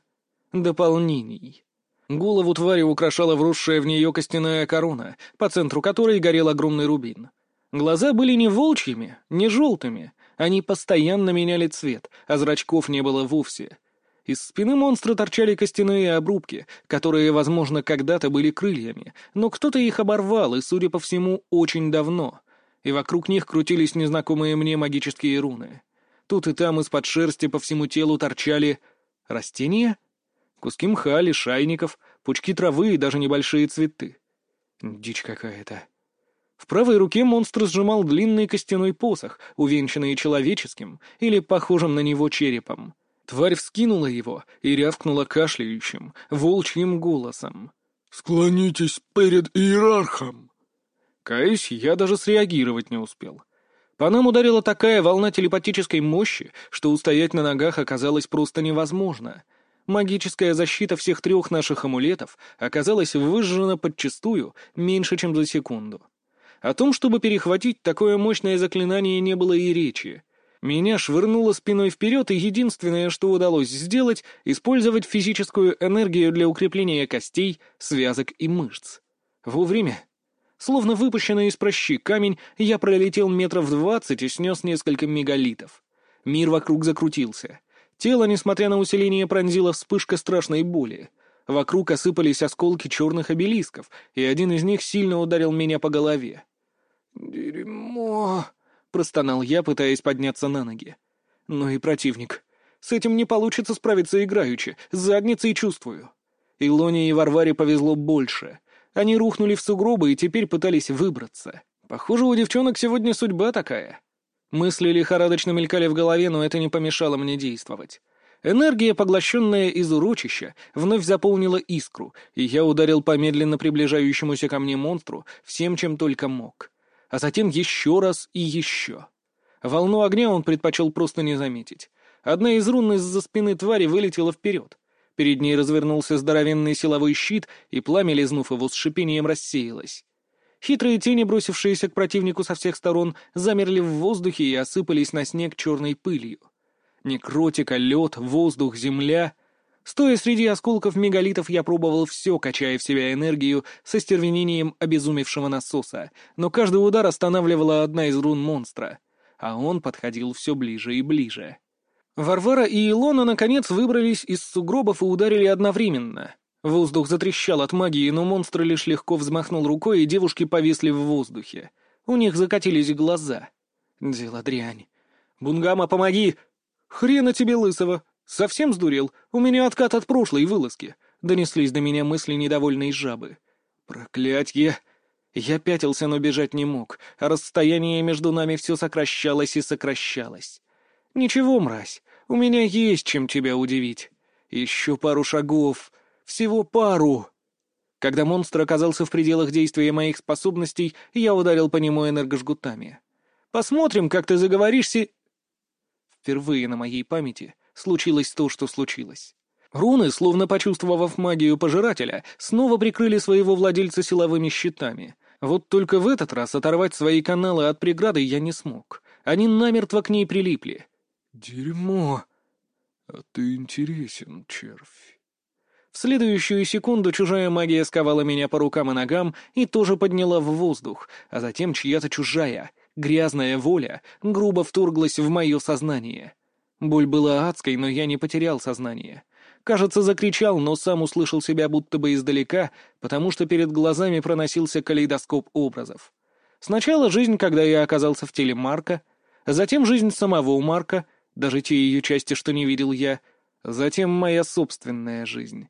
дополнений. Голову твари украшала вросшая в нее костяная корона, по центру которой горел огромный рубин. Глаза были не волчьими, не желтыми, они постоянно меняли цвет, а зрачков не было вовсе. Из спины монстра торчали костяные обрубки, которые, возможно, когда-то были крыльями, но кто-то их оборвал, и, судя по всему, очень давно. И вокруг них крутились незнакомые мне магические руны. Тут и там из-под шерсти по всему телу торчали... растения? Куски мха, лишайников, пучки травы и даже небольшие цветы. Дичь какая-то. В правой руке монстр сжимал длинный костяной посох, увенчанный человеческим или похожим на него черепом. Тварь вскинула его и рявкнула кашляющим, волчьим голосом. «Склонитесь перед иерархом!» Каюсь, я даже среагировать не успел. По нам ударила такая волна телепатической мощи, что устоять на ногах оказалось просто невозможно. Магическая защита всех трех наших амулетов оказалась выжжена подчистую меньше, чем за секунду. О том, чтобы перехватить такое мощное заклинание, не было и речи. Меня швырнуло спиной вперед, и единственное, что удалось сделать, использовать физическую энергию для укрепления костей, связок и мышц. Вовремя. Словно выпущенный из прощи камень, я пролетел метров двадцать и снес несколько мегалитов. Мир вокруг закрутился. Тело, несмотря на усиление, пронзила вспышка страшной боли. Вокруг осыпались осколки черных обелисков, и один из них сильно ударил меня по голове. «Дерьмо!» — простонал я, пытаясь подняться на ноги. «Ну и противник. С этим не получится справиться играючи, с задницей чувствую». Илоне и Варваре повезло больше. Они рухнули в сугробы и теперь пытались выбраться. Похоже, у девчонок сегодня судьба такая. Мысли лихорадочно мелькали в голове, но это не помешало мне действовать. Энергия, поглощенная из урочища, вновь заполнила искру, и я ударил по медленно приближающемуся ко мне монстру всем, чем только мог а затем еще раз и еще. Волну огня он предпочел просто не заметить. Одна из рун из-за спины твари вылетела вперед. Перед ней развернулся здоровенный силовой щит, и пламя, лизнув его с шипением, рассеялось. Хитрые тени, бросившиеся к противнику со всех сторон, замерли в воздухе и осыпались на снег черной пылью. Некротика, лед, воздух, земля — Стоя среди осколков мегалитов, я пробовал все, качая в себя энергию со стервенением обезумевшего насоса, но каждый удар останавливала одна из рун монстра, а он подходил все ближе и ближе. Варвара и Илона, наконец, выбрались из сугробов и ударили одновременно. Воздух затрещал от магии, но монстр лишь легко взмахнул рукой, и девушки повисли в воздухе. У них закатились глаза. Дело дрянь. «Бунгама, помоги!» «Хрена тебе лысого!» «Совсем сдурел? У меня откат от прошлой вылазки», — донеслись до меня мысли недовольной жабы. «Проклятье!» Я пятился, но бежать не мог, а расстояние между нами все сокращалось и сокращалось. «Ничего, мразь, у меня есть чем тебя удивить. Еще пару шагов. Всего пару!» Когда монстр оказался в пределах действия моих способностей, я ударил по нему энергожгутами. «Посмотрим, как ты заговоришься...» Впервые на моей памяти случилось то, что случилось. Руны, словно почувствовав магию пожирателя, снова прикрыли своего владельца силовыми щитами. Вот только в этот раз оторвать свои каналы от преграды я не смог. Они намертво к ней прилипли. «Дерьмо! А ты интересен, червь!» В следующую секунду чужая магия сковала меня по рукам и ногам и тоже подняла в воздух, а затем чья-то чужая, грязная воля грубо вторглась в мое сознание. Боль была адской, но я не потерял сознание. Кажется, закричал, но сам услышал себя будто бы издалека, потому что перед глазами проносился калейдоскоп образов. Сначала жизнь, когда я оказался в теле Марка, затем жизнь самого Марка, даже те ее части, что не видел я, затем моя собственная жизнь.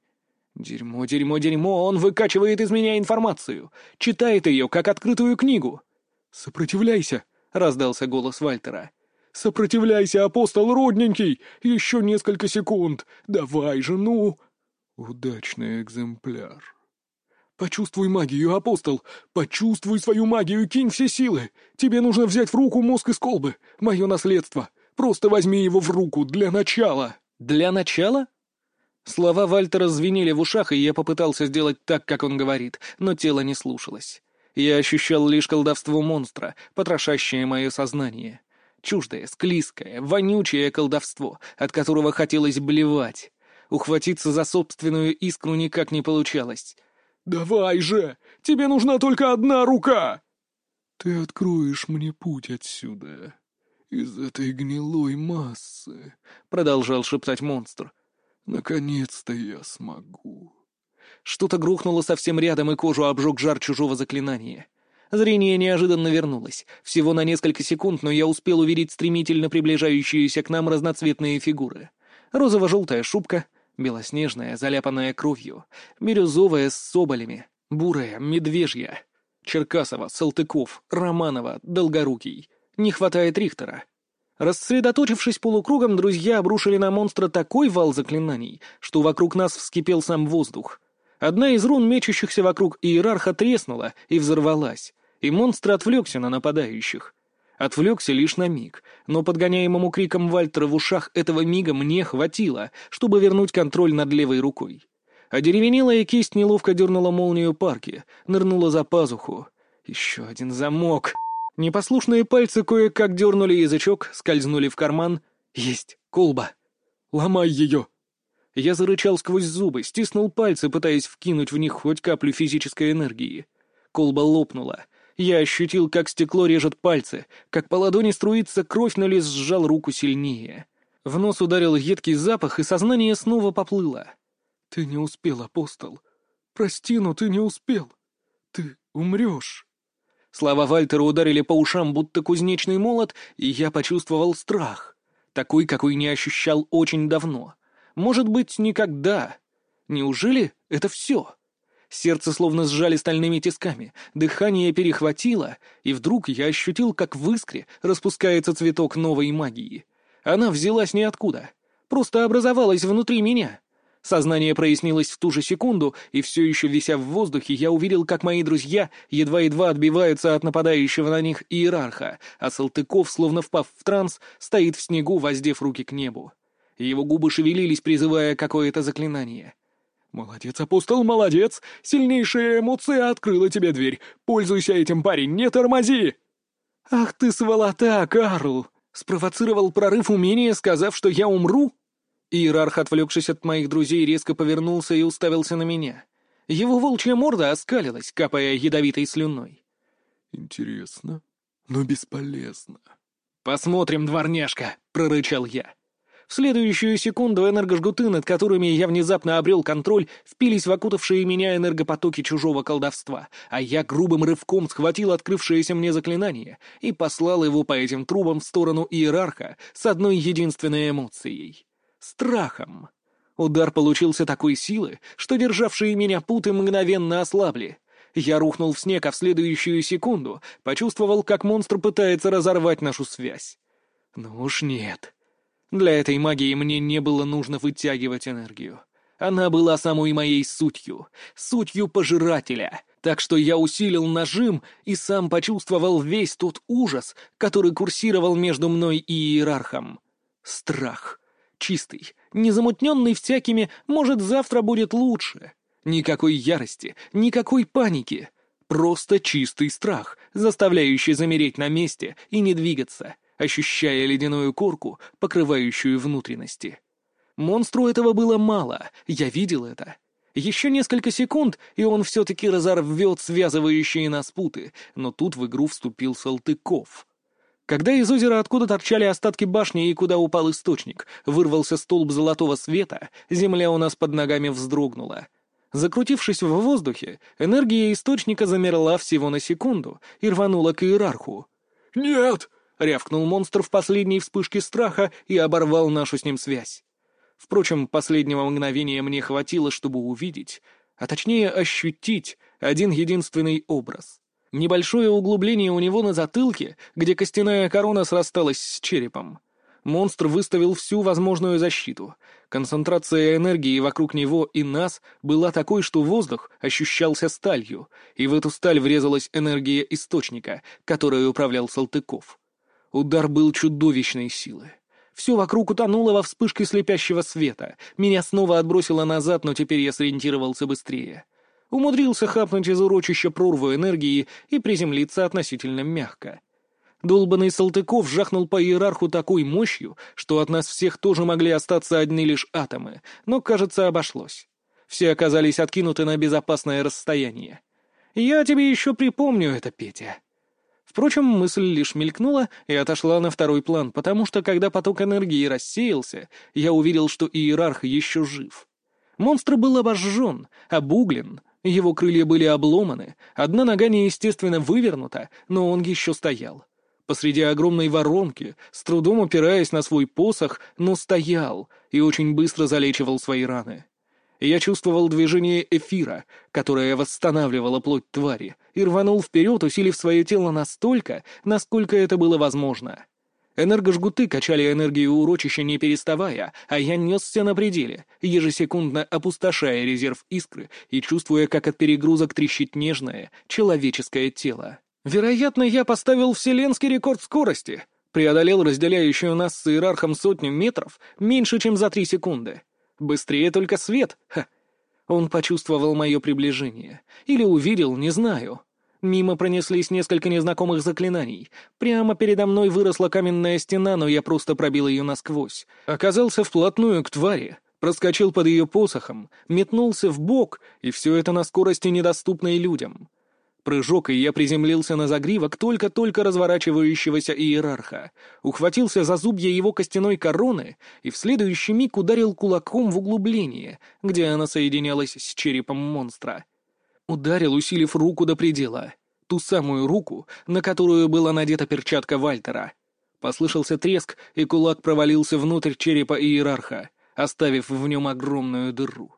Дерьмо, дерьмо, дерьмо, он выкачивает из меня информацию, читает ее, как открытую книгу. «Сопротивляйся!» — раздался голос Вальтера. «Сопротивляйся, апостол родненький! Еще несколько секунд! Давай же, ну!» «Удачный экземпляр!» Почувствуй магию, апостол! Почувствуй свою магию, кинь все силы! Тебе нужно взять в руку мозг из колбы, мое наследство. Просто возьми его в руку, для начала!» «Для начала?» Слова Вальтера звенели в ушах, и я попытался сделать так, как он говорит, но тело не слушалось. Я ощущал лишь колдовство монстра, потрошащее мое сознание. Чуждое, склизкое, вонючее колдовство, от которого хотелось блевать. Ухватиться за собственную искру никак не получалось. «Давай же! Тебе нужна только одна рука!» «Ты откроешь мне путь отсюда, из этой гнилой массы», — продолжал шептать монстр. «Наконец-то я смогу». Что-то грохнуло совсем рядом, и кожу обжег жар чужого заклинания. Зрение неожиданно вернулось. Всего на несколько секунд, но я успел увидеть стремительно приближающиеся к нам разноцветные фигуры. Розово-желтая шубка — Белоснежная, заляпанная кровью, бирюзовая с соболями, бурая, медвежья. Черкасова, Салтыков, Романова, Долгорукий. Не хватает Рихтера. Рассредоточившись полукругом, друзья обрушили на монстра такой вал заклинаний, что вокруг нас вскипел сам воздух. Одна из рун, мечущихся вокруг иерарха, треснула и взорвалась, и монстр отвлекся на нападающих. Отвлекся лишь на миг, но подгоняемому криком Вальтера в ушах этого мига мне хватило, чтобы вернуть контроль над левой рукой. Одеревенелая кисть неловко дернула молнию парки, нырнула за пазуху. Еще один замок. Непослушные пальцы кое-как дернули язычок, скользнули в карман. Есть, колба. Ломай ее. Я зарычал сквозь зубы, стиснул пальцы, пытаясь вкинуть в них хоть каплю физической энергии. Колба лопнула — я ощутил, как стекло режет пальцы, как по ладони струится кровь, но лес сжал руку сильнее. В нос ударил едкий запах, и сознание снова поплыло. «Ты не успел, апостол. Прости, но ты не успел. Ты умрешь». Слова Вальтера ударили по ушам, будто кузнечный молот, и я почувствовал страх. Такой, какой не ощущал очень давно. Может быть, никогда. Неужели это все? Сердце словно сжали стальными тисками, дыхание перехватило, и вдруг я ощутил, как в искре распускается цветок новой магии. Она взялась ниоткуда, просто образовалась внутри меня. Сознание прояснилось в ту же секунду, и все еще вися в воздухе, я увидел, как мои друзья едва-едва отбиваются от нападающего на них иерарха, а Салтыков, словно впав в транс, стоит в снегу, воздев руки к небу. Его губы шевелились, призывая какое-то заклинание. «Молодец, апостол, молодец! Сильнейшая эмоция открыла тебе дверь. Пользуйся этим, парень, не тормози!» «Ах ты сволота, Карл!» Спровоцировал прорыв умения, сказав, что я умру? Иерарх, отвлекшись от моих друзей, резко повернулся и уставился на меня. Его волчья морда оскалилась, капая ядовитой слюной. «Интересно, но бесполезно». «Посмотрим, дворняжка!» — прорычал я. В следующую секунду энергожгуты, над которыми я внезапно обрел контроль, впились в окутавшие меня энергопотоки чужого колдовства, а я грубым рывком схватил открывшееся мне заклинание и послал его по этим трубам в сторону иерарха с одной единственной эмоцией — страхом. Удар получился такой силы, что державшие меня путы мгновенно ослабли. Я рухнул в снег, а в следующую секунду почувствовал, как монстр пытается разорвать нашу связь. Ну уж нет. Для этой магии мне не было нужно вытягивать энергию. Она была самой моей сутью, сутью пожирателя. Так что я усилил нажим и сам почувствовал весь тот ужас, который курсировал между мной и иерархом. Страх. Чистый, незамутненный всякими, может, завтра будет лучше. Никакой ярости, никакой паники. Просто чистый страх, заставляющий замереть на месте и не двигаться — ощущая ледяную корку, покрывающую внутренности. Монстру этого было мало, я видел это. Еще несколько секунд, и он все-таки разорвет связывающие нас путы, но тут в игру вступил Салтыков. Когда из озера, откуда торчали остатки башни и куда упал источник, вырвался столб золотого света, земля у нас под ногами вздрогнула. Закрутившись в воздухе, энергия источника замерла всего на секунду и рванула к иерарху. «Нет!» — рявкнул монстр в последней вспышке страха и оборвал нашу с ним связь. Впрочем, последнего мгновения мне хватило, чтобы увидеть, а точнее ощутить, один единственный образ. Небольшое углубление у него на затылке, где костяная корона срасталась с черепом. Монстр выставил всю возможную защиту. Концентрация энергии вокруг него и нас была такой, что воздух ощущался сталью, и в эту сталь врезалась энергия источника, которой управлял Салтыков. Удар был чудовищной силы. Все вокруг утонуло во вспышке слепящего света. Меня снова отбросило назад, но теперь я сориентировался быстрее. Умудрился хапнуть из урочища прорву энергии и приземлиться относительно мягко. Долбанный Салтыков жахнул по иерарху такой мощью, что от нас всех тоже могли остаться одни лишь атомы, но, кажется, обошлось. Все оказались откинуты на безопасное расстояние. Я тебе еще припомню это, Петя. Впрочем, мысль лишь мелькнула и отошла на второй план, потому что, когда поток энергии рассеялся, я увидел, что иерарх еще жив. Монстр был обожжен, обуглен, его крылья были обломаны, одна нога неестественно вывернута, но он еще стоял посреди огромной воронки, с трудом опираясь на свой посох, но стоял и очень быстро залечивал свои раны. Я чувствовал движение эфира, которое восстанавливало плоть твари, и рванул вперед, усилив свое тело настолько, насколько это было возможно. Энергожгуты качали энергию урочища не переставая, а я несся на пределе, ежесекундно опустошая резерв искры и чувствуя, как от перегрузок трещит нежное, человеческое тело. Вероятно, я поставил вселенский рекорд скорости, преодолел разделяющую нас с иерархом сотню метров меньше, чем за три секунды. Быстрее только свет. Ха. Он почувствовал мое приближение. Или увидел, не знаю. Мимо пронеслись несколько незнакомых заклинаний. Прямо передо мной выросла каменная стена, но я просто пробил ее насквозь. Оказался вплотную к твари, проскочил под ее посохом, метнулся в бок, и все это на скорости, недоступной людям. Прыжок, и я приземлился на загривок только-только разворачивающегося иерарха, ухватился за зубья его костяной короны и в следующий миг ударил кулаком в углубление, где она соединялась с черепом монстра. Ударил, усилив руку до предела. Ту самую руку, на которую была надета перчатка Вальтера. Послышался треск, и кулак провалился внутрь черепа иерарха, оставив в нем огромную дыру.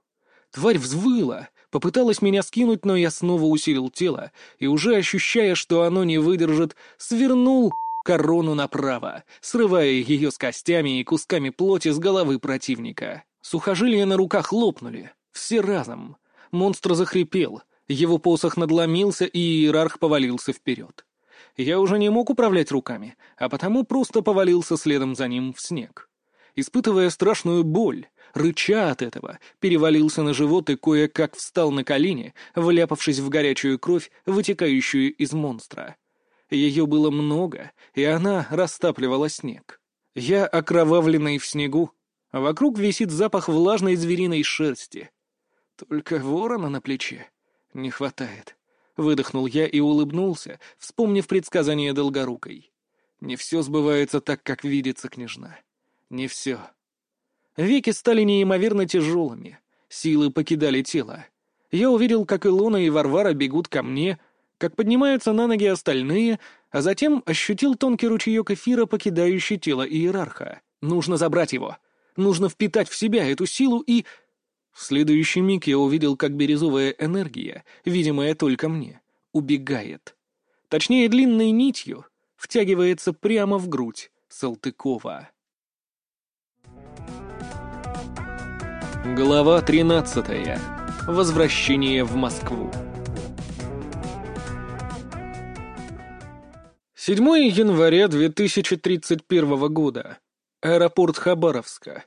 Тварь взвыла, Попыталась меня скинуть, но я снова усилил тело, и уже ощущая, что оно не выдержит, свернул корону направо, срывая ее с костями и кусками плоти с головы противника. Сухожилия на руках лопнули. Все разом. Монстр захрипел. Его посох надломился, и иерарх повалился вперед. Я уже не мог управлять руками, а потому просто повалился следом за ним в снег. Испытывая страшную боль, рыча от этого, перевалился на живот и кое-как встал на колени, вляпавшись в горячую кровь, вытекающую из монстра. Ее было много, и она растапливала снег. Я окровавленный в снегу, вокруг висит запах влажной звериной шерсти. Только ворона на плече не хватает. Выдохнул я и улыбнулся, вспомнив предсказание Долгорукой. Не все сбывается так, как видится княжна. Не все. Веки стали неимоверно тяжелыми. Силы покидали тело. Я увидел, как Илона и Варвара бегут ко мне, как поднимаются на ноги остальные, а затем ощутил тонкий ручеек эфира, покидающий тело иерарха. Нужно забрать его. Нужно впитать в себя эту силу и... В следующий миг я увидел, как бирюзовая энергия, видимая только мне, убегает. Точнее, длинной нитью втягивается прямо в грудь Салтыкова. Глава 13. Возвращение в Москву. 7 января 2031 года. Аэропорт Хабаровска.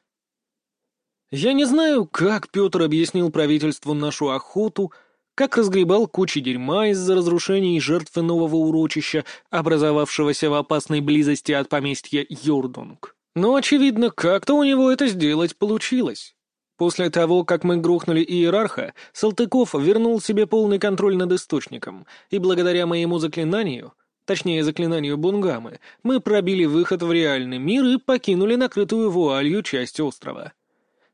Я не знаю, как Петр объяснил правительству нашу охоту, как разгребал кучи дерьма из-за разрушений жертвы нового урочища, образовавшегося в опасной близости от поместья Йордунг. Но, очевидно, как-то у него это сделать получилось. После того, как мы грохнули иерарха, Салтыков вернул себе полный контроль над источником, и благодаря моему заклинанию, точнее заклинанию Бунгамы, мы пробили выход в реальный мир и покинули накрытую вуалью часть острова.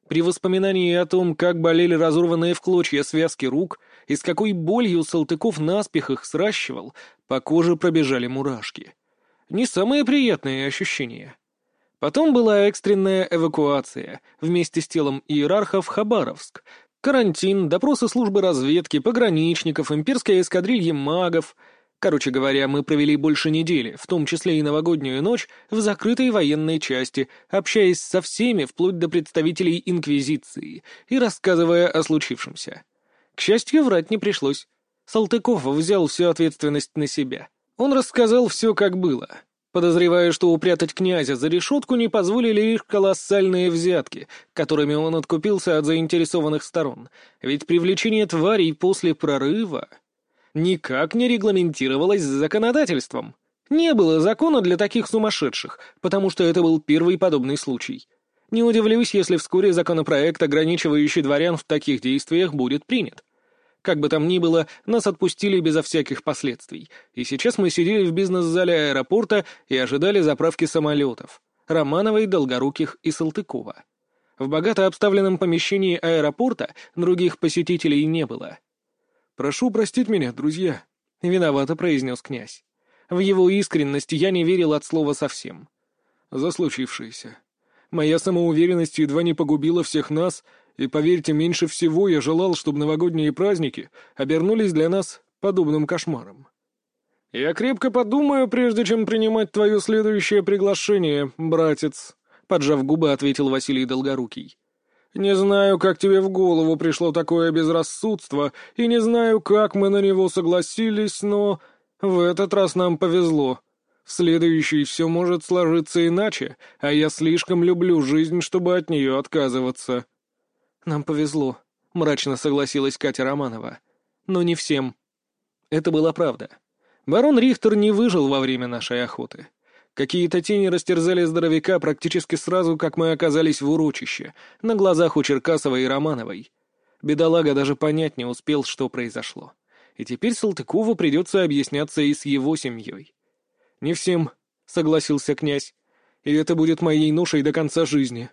При воспоминании о том, как болели разорванные в клочья связки рук и с какой болью Салтыков наспех их сращивал, по коже пробежали мурашки. Не самые приятные ощущения. Потом была экстренная эвакуация вместе с телом иерарха в Хабаровск, карантин, допросы службы разведки, пограничников, имперская эскадрилья магов. Короче говоря, мы провели больше недели, в том числе и новогоднюю ночь, в закрытой военной части, общаясь со всеми, вплоть до представителей Инквизиции, и рассказывая о случившемся. К счастью, врать не пришлось. Салтыков взял всю ответственность на себя. Он рассказал все, как было. Подозревая, что упрятать князя за решетку не позволили лишь колоссальные взятки, которыми он откупился от заинтересованных сторон. Ведь привлечение тварей после прорыва никак не регламентировалось законодательством. Не было закона для таких сумасшедших, потому что это был первый подобный случай. Не удивлюсь, если вскоре законопроект, ограничивающий дворян в таких действиях, будет принят. Как бы там ни было, нас отпустили безо всяких последствий, и сейчас мы сидели в бизнес-зале аэропорта и ожидали заправки самолетов. Романовой, Долгоруких и Салтыкова. В богато обставленном помещении аэропорта других посетителей не было. «Прошу простить меня, друзья», — виновато произнес князь. В его искренность я не верил от слова совсем. «За случившееся. Моя самоуверенность едва не погубила всех нас, и, поверьте, меньше всего я желал, чтобы новогодние праздники обернулись для нас подобным кошмаром». «Я крепко подумаю, прежде чем принимать твое следующее приглашение, братец», — поджав губы, ответил Василий Долгорукий. Не знаю, как тебе в голову пришло такое безрассудство, и не знаю, как мы на него согласились, но в этот раз нам повезло. В следующий все может сложиться иначе, а я слишком люблю жизнь, чтобы от нее отказываться». «Нам повезло», — мрачно согласилась Катя Романова. «Но не всем». Это была правда. Барон Рихтер не выжил во время нашей охоты. Какие-то тени растерзали здоровяка практически сразу, как мы оказались в урочище, на глазах у Черкасова и Романовой. Бедолага даже понять не успел, что произошло. И теперь Салтыкову придется объясняться и с его семьей. «Не всем», — согласился князь, — «и это будет моей ношей до конца жизни».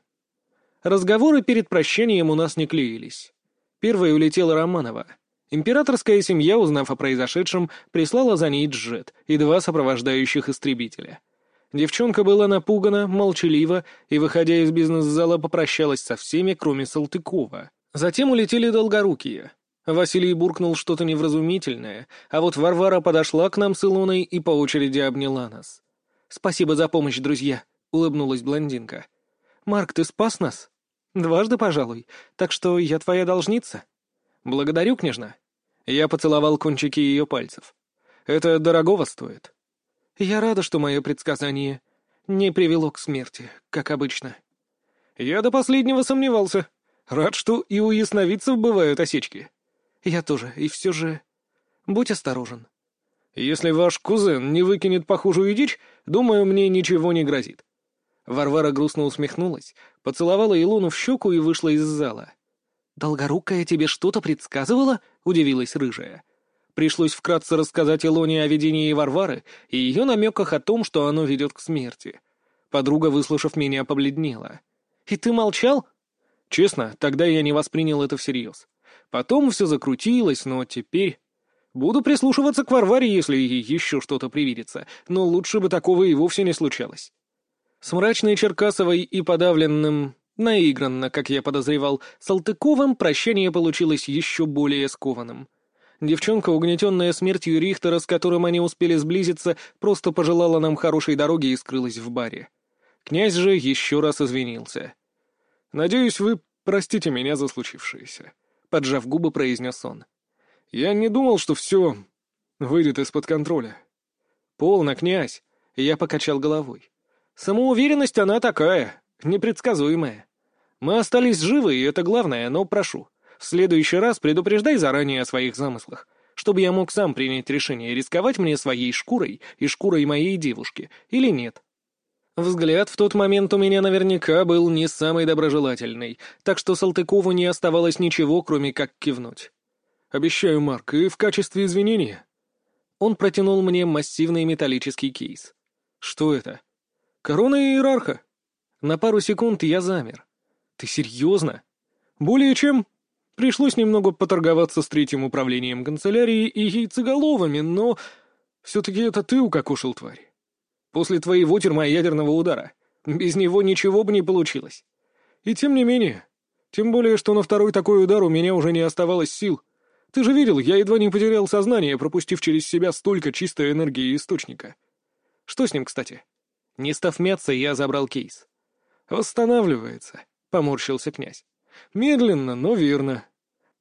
Разговоры перед прощанием у нас не клеились. Первой улетела Романова. Императорская семья, узнав о произошедшем, прислала за ней джет и два сопровождающих истребителя — Девчонка была напугана, молчалива и, выходя из бизнес-зала, попрощалась со всеми, кроме Салтыкова. Затем улетели долгорукие. Василий буркнул что-то невразумительное, а вот Варвара подошла к нам с Илоной и по очереди обняла нас. «Спасибо за помощь, друзья», — улыбнулась блондинка. «Марк, ты спас нас?» «Дважды, пожалуй, так что я твоя должница». «Благодарю, княжна». Я поцеловал кончики ее пальцев. «Это дорогого стоит». Я рада, что мое предсказание не привело к смерти, как обычно. Я до последнего сомневался. Рад, что и у ясновидцев бывают осечки. Я тоже, и все же... Будь осторожен. Если ваш кузен не выкинет похожую дичь, думаю, мне ничего не грозит. Варвара грустно усмехнулась, поцеловала Илону в щеку и вышла из зала. «Долгорукая тебе что-то предсказывала?» — удивилась рыжая. Пришлось вкратце рассказать Илоне о видении Варвары и ее намеках о том, что оно ведет к смерти. Подруга, выслушав меня, побледнела. «И ты молчал?» Честно, тогда я не воспринял это всерьез. Потом все закрутилось, но теперь... Буду прислушиваться к Варваре, если ей еще что-то привидится, но лучше бы такого и вовсе не случалось. С мрачной Черкасовой и подавленным, наигранно, как я подозревал, Салтыковым прощание получилось еще более скованным. Девчонка, угнетенная смертью Рихтера, с которым они успели сблизиться, просто пожелала нам хорошей дороги и скрылась в баре. Князь же еще раз извинился. «Надеюсь, вы простите меня за случившееся», — поджав губы, произнес он. «Я не думал, что все выйдет из-под контроля». «Полно, князь», — я покачал головой. «Самоуверенность она такая, непредсказуемая. Мы остались живы, и это главное, но прошу, в следующий раз предупреждай заранее о своих замыслах, чтобы я мог сам принять решение, рисковать мне своей шкурой и шкурой моей девушки или нет. Взгляд в тот момент у меня наверняка был не самый доброжелательный, так что Салтыкову не оставалось ничего, кроме как кивнуть. «Обещаю, Марк, и в качестве извинения...» Он протянул мне массивный металлический кейс. «Что это?» «Корона иерарха». На пару секунд я замер. «Ты серьезно?» «Более чем...» Пришлось немного поторговаться с третьим управлением канцелярии и яйцеголовыми, но... Все-таки это ты укокошил тварь. После твоего термоядерного удара. Без него ничего бы не получилось. И тем не менее. Тем более, что на второй такой удар у меня уже не оставалось сил. Ты же видел, я едва не потерял сознание, пропустив через себя столько чистой энергии источника. Что с ним, кстати? Не став мяться, я забрал кейс. Восстанавливается, — поморщился князь. Медленно, но верно.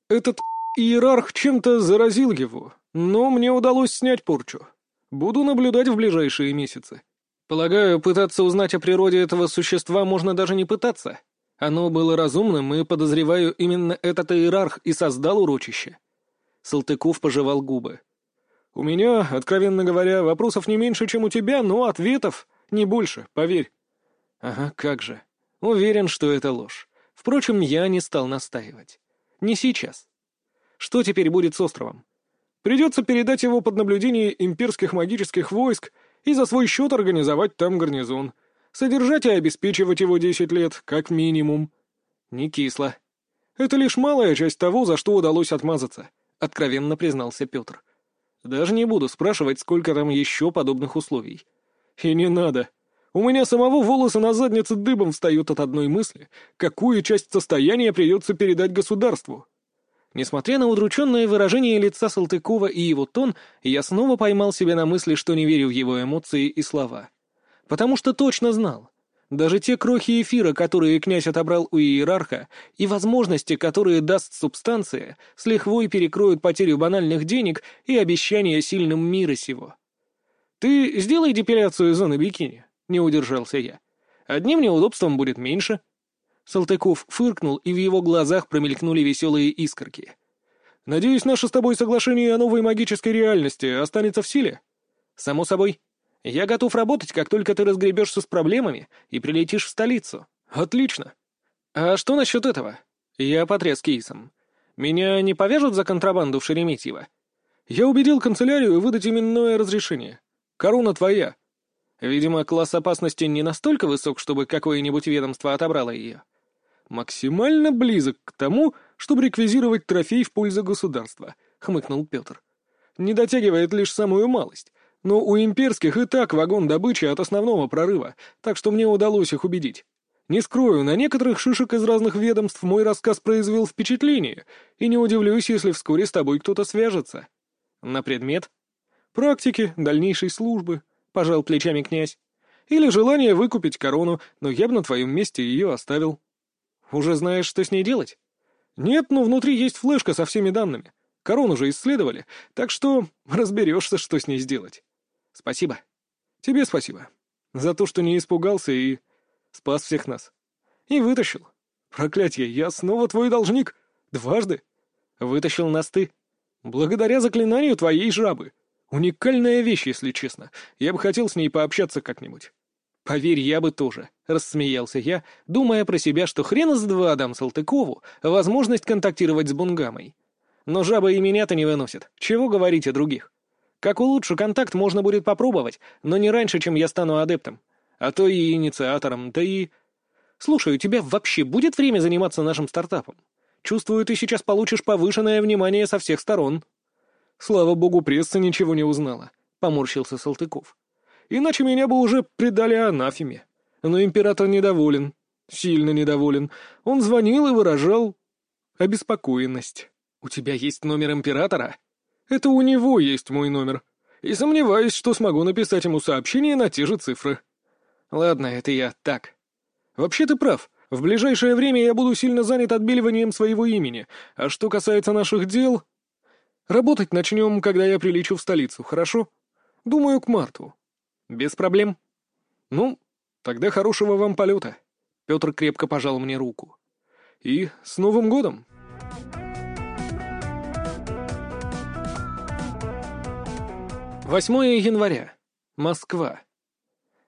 Этот иерарх чем-то заразил его, но мне удалось снять порчу. Буду наблюдать в ближайшие месяцы. Полагаю, пытаться узнать о природе этого существа можно даже не пытаться. Оно было разумным, и, подозреваю, именно этот иерарх и создал урочище. Салтыков пожевал губы. «У меня, откровенно говоря, вопросов не меньше, чем у тебя, но ответов не больше, поверь». «Ага, как же. Уверен, что это ложь. Впрочем, я не стал настаивать. Не сейчас. Что теперь будет с островом?» «Придется передать его под наблюдение имперских магических войск и за свой счет организовать там гарнизон. Содержать и обеспечивать его десять лет, как минимум». «Не кисло». «Это лишь малая часть того, за что удалось отмазаться». — откровенно признался Петр. «Даже не буду спрашивать, сколько там еще подобных условий». «И не надо. У меня самого волосы на заднице дыбом встают от одной мысли, какую часть состояния придется передать государству». Несмотря на удрученное выражение лица Салтыкова и его тон, я снова поймал себя на мысли, что не верю в его эмоции и слова. Потому что точно знал. Даже те крохи эфира, которые князь отобрал у иерарха, и возможности, которые даст субстанция, с лихвой перекроют потерю банальных денег и обещания сильным мира сего. «Ты сделай депиляцию зоны бикини», — не удержался я. «Одним неудобством будет меньше». Салтыков фыркнул, и в его глазах промелькнули веселые искорки. «Надеюсь, наше с тобой соглашение о новой магической реальности останется в силе?» «Само собой», я готов работать, как только ты разгребешься с проблемами и прилетишь в столицу. Отлично. А что насчет этого? Я потряс кейсом. Меня не повяжут за контрабанду в Шереметьево? Я убедил канцелярию выдать именное разрешение. Корона твоя. Видимо, класс опасности не настолько высок, чтобы какое-нибудь ведомство отобрало ее. Максимально близок к тому, чтобы реквизировать трофей в пользу государства, хмыкнул Петр. Не дотягивает лишь самую малость. Но у имперских и так вагон добычи от основного прорыва, так что мне удалось их убедить. Не скрою, на некоторых шишек из разных ведомств мой рассказ произвел впечатление, и не удивлюсь, если вскоре с тобой кто-то свяжется. На предмет? Практики, дальнейшей службы, — пожал плечами князь. Или желание выкупить корону, но я бы на твоем месте ее оставил. Уже знаешь, что с ней делать? Нет, но внутри есть флешка со всеми данными. Корону же исследовали, так что разберешься, что с ней сделать. Спасибо. Тебе спасибо. За то, что не испугался и спас всех нас. И вытащил. Проклятье, я снова твой должник. Дважды. Вытащил нас ты. Благодаря заклинанию твоей жабы. Уникальная вещь, если честно. Я бы хотел с ней пообщаться как-нибудь. Поверь, я бы тоже, — рассмеялся я, думая про себя, что хрен из два дам Салтыкову возможность контактировать с Бунгамой. Но жаба и меня-то не выносит. Чего говорить о других? Как улучшу контакт, можно будет попробовать, но не раньше, чем я стану адептом. А то и инициатором, да и... Слушай, у тебя вообще будет время заниматься нашим стартапом? Чувствую, ты сейчас получишь повышенное внимание со всех сторон. Слава богу, пресса ничего не узнала, — поморщился Салтыков. Иначе меня бы уже предали анафеме. Но император недоволен, сильно недоволен. Он звонил и выражал обеспокоенность. «У тебя есть номер императора?» Это у него есть мой номер. И сомневаюсь, что смогу написать ему сообщение на те же цифры. Ладно, это я так. Вообще ты прав. В ближайшее время я буду сильно занят отбеливанием своего имени. А что касается наших дел... Работать начнем, когда я прилечу в столицу, хорошо? Думаю, к марту. Без проблем. Ну, тогда хорошего вам полета. Петр крепко пожал мне руку. И с Новым годом! 8 января. Москва.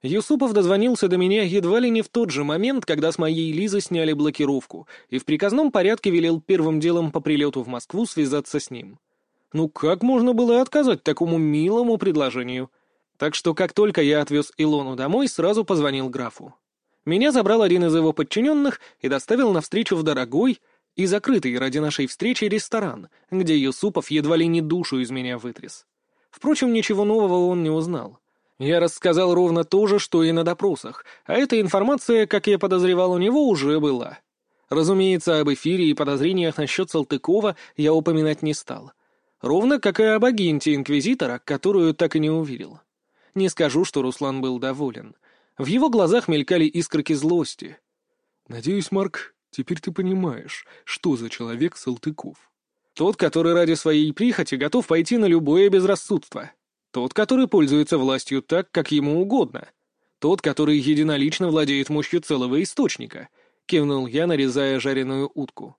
Юсупов дозвонился до меня едва ли не в тот же момент, когда с моей Лизы сняли блокировку, и в приказном порядке велел первым делом по прилету в Москву связаться с ним. Ну как можно было отказать такому милому предложению? Так что как только я отвез Илону домой, сразу позвонил графу. Меня забрал один из его подчиненных и доставил навстречу в дорогой и закрытый ради нашей встречи ресторан, где Юсупов едва ли не душу из меня вытряс. Впрочем, ничего нового он не узнал. Я рассказал ровно то же, что и на допросах, а эта информация, как я подозревал, у него уже была. Разумеется, об эфире и подозрениях насчет Салтыкова я упоминать не стал. Ровно как и об агенте Инквизитора, которую так и не увидел. Не скажу, что Руслан был доволен. В его глазах мелькали искорки злости. «Надеюсь, Марк, теперь ты понимаешь, что за человек Салтыков». Тот, который ради своей прихоти готов пойти на любое безрассудство. Тот, который пользуется властью так, как ему угодно. Тот, который единолично владеет мощью целого источника, кивнул я, нарезая жареную утку.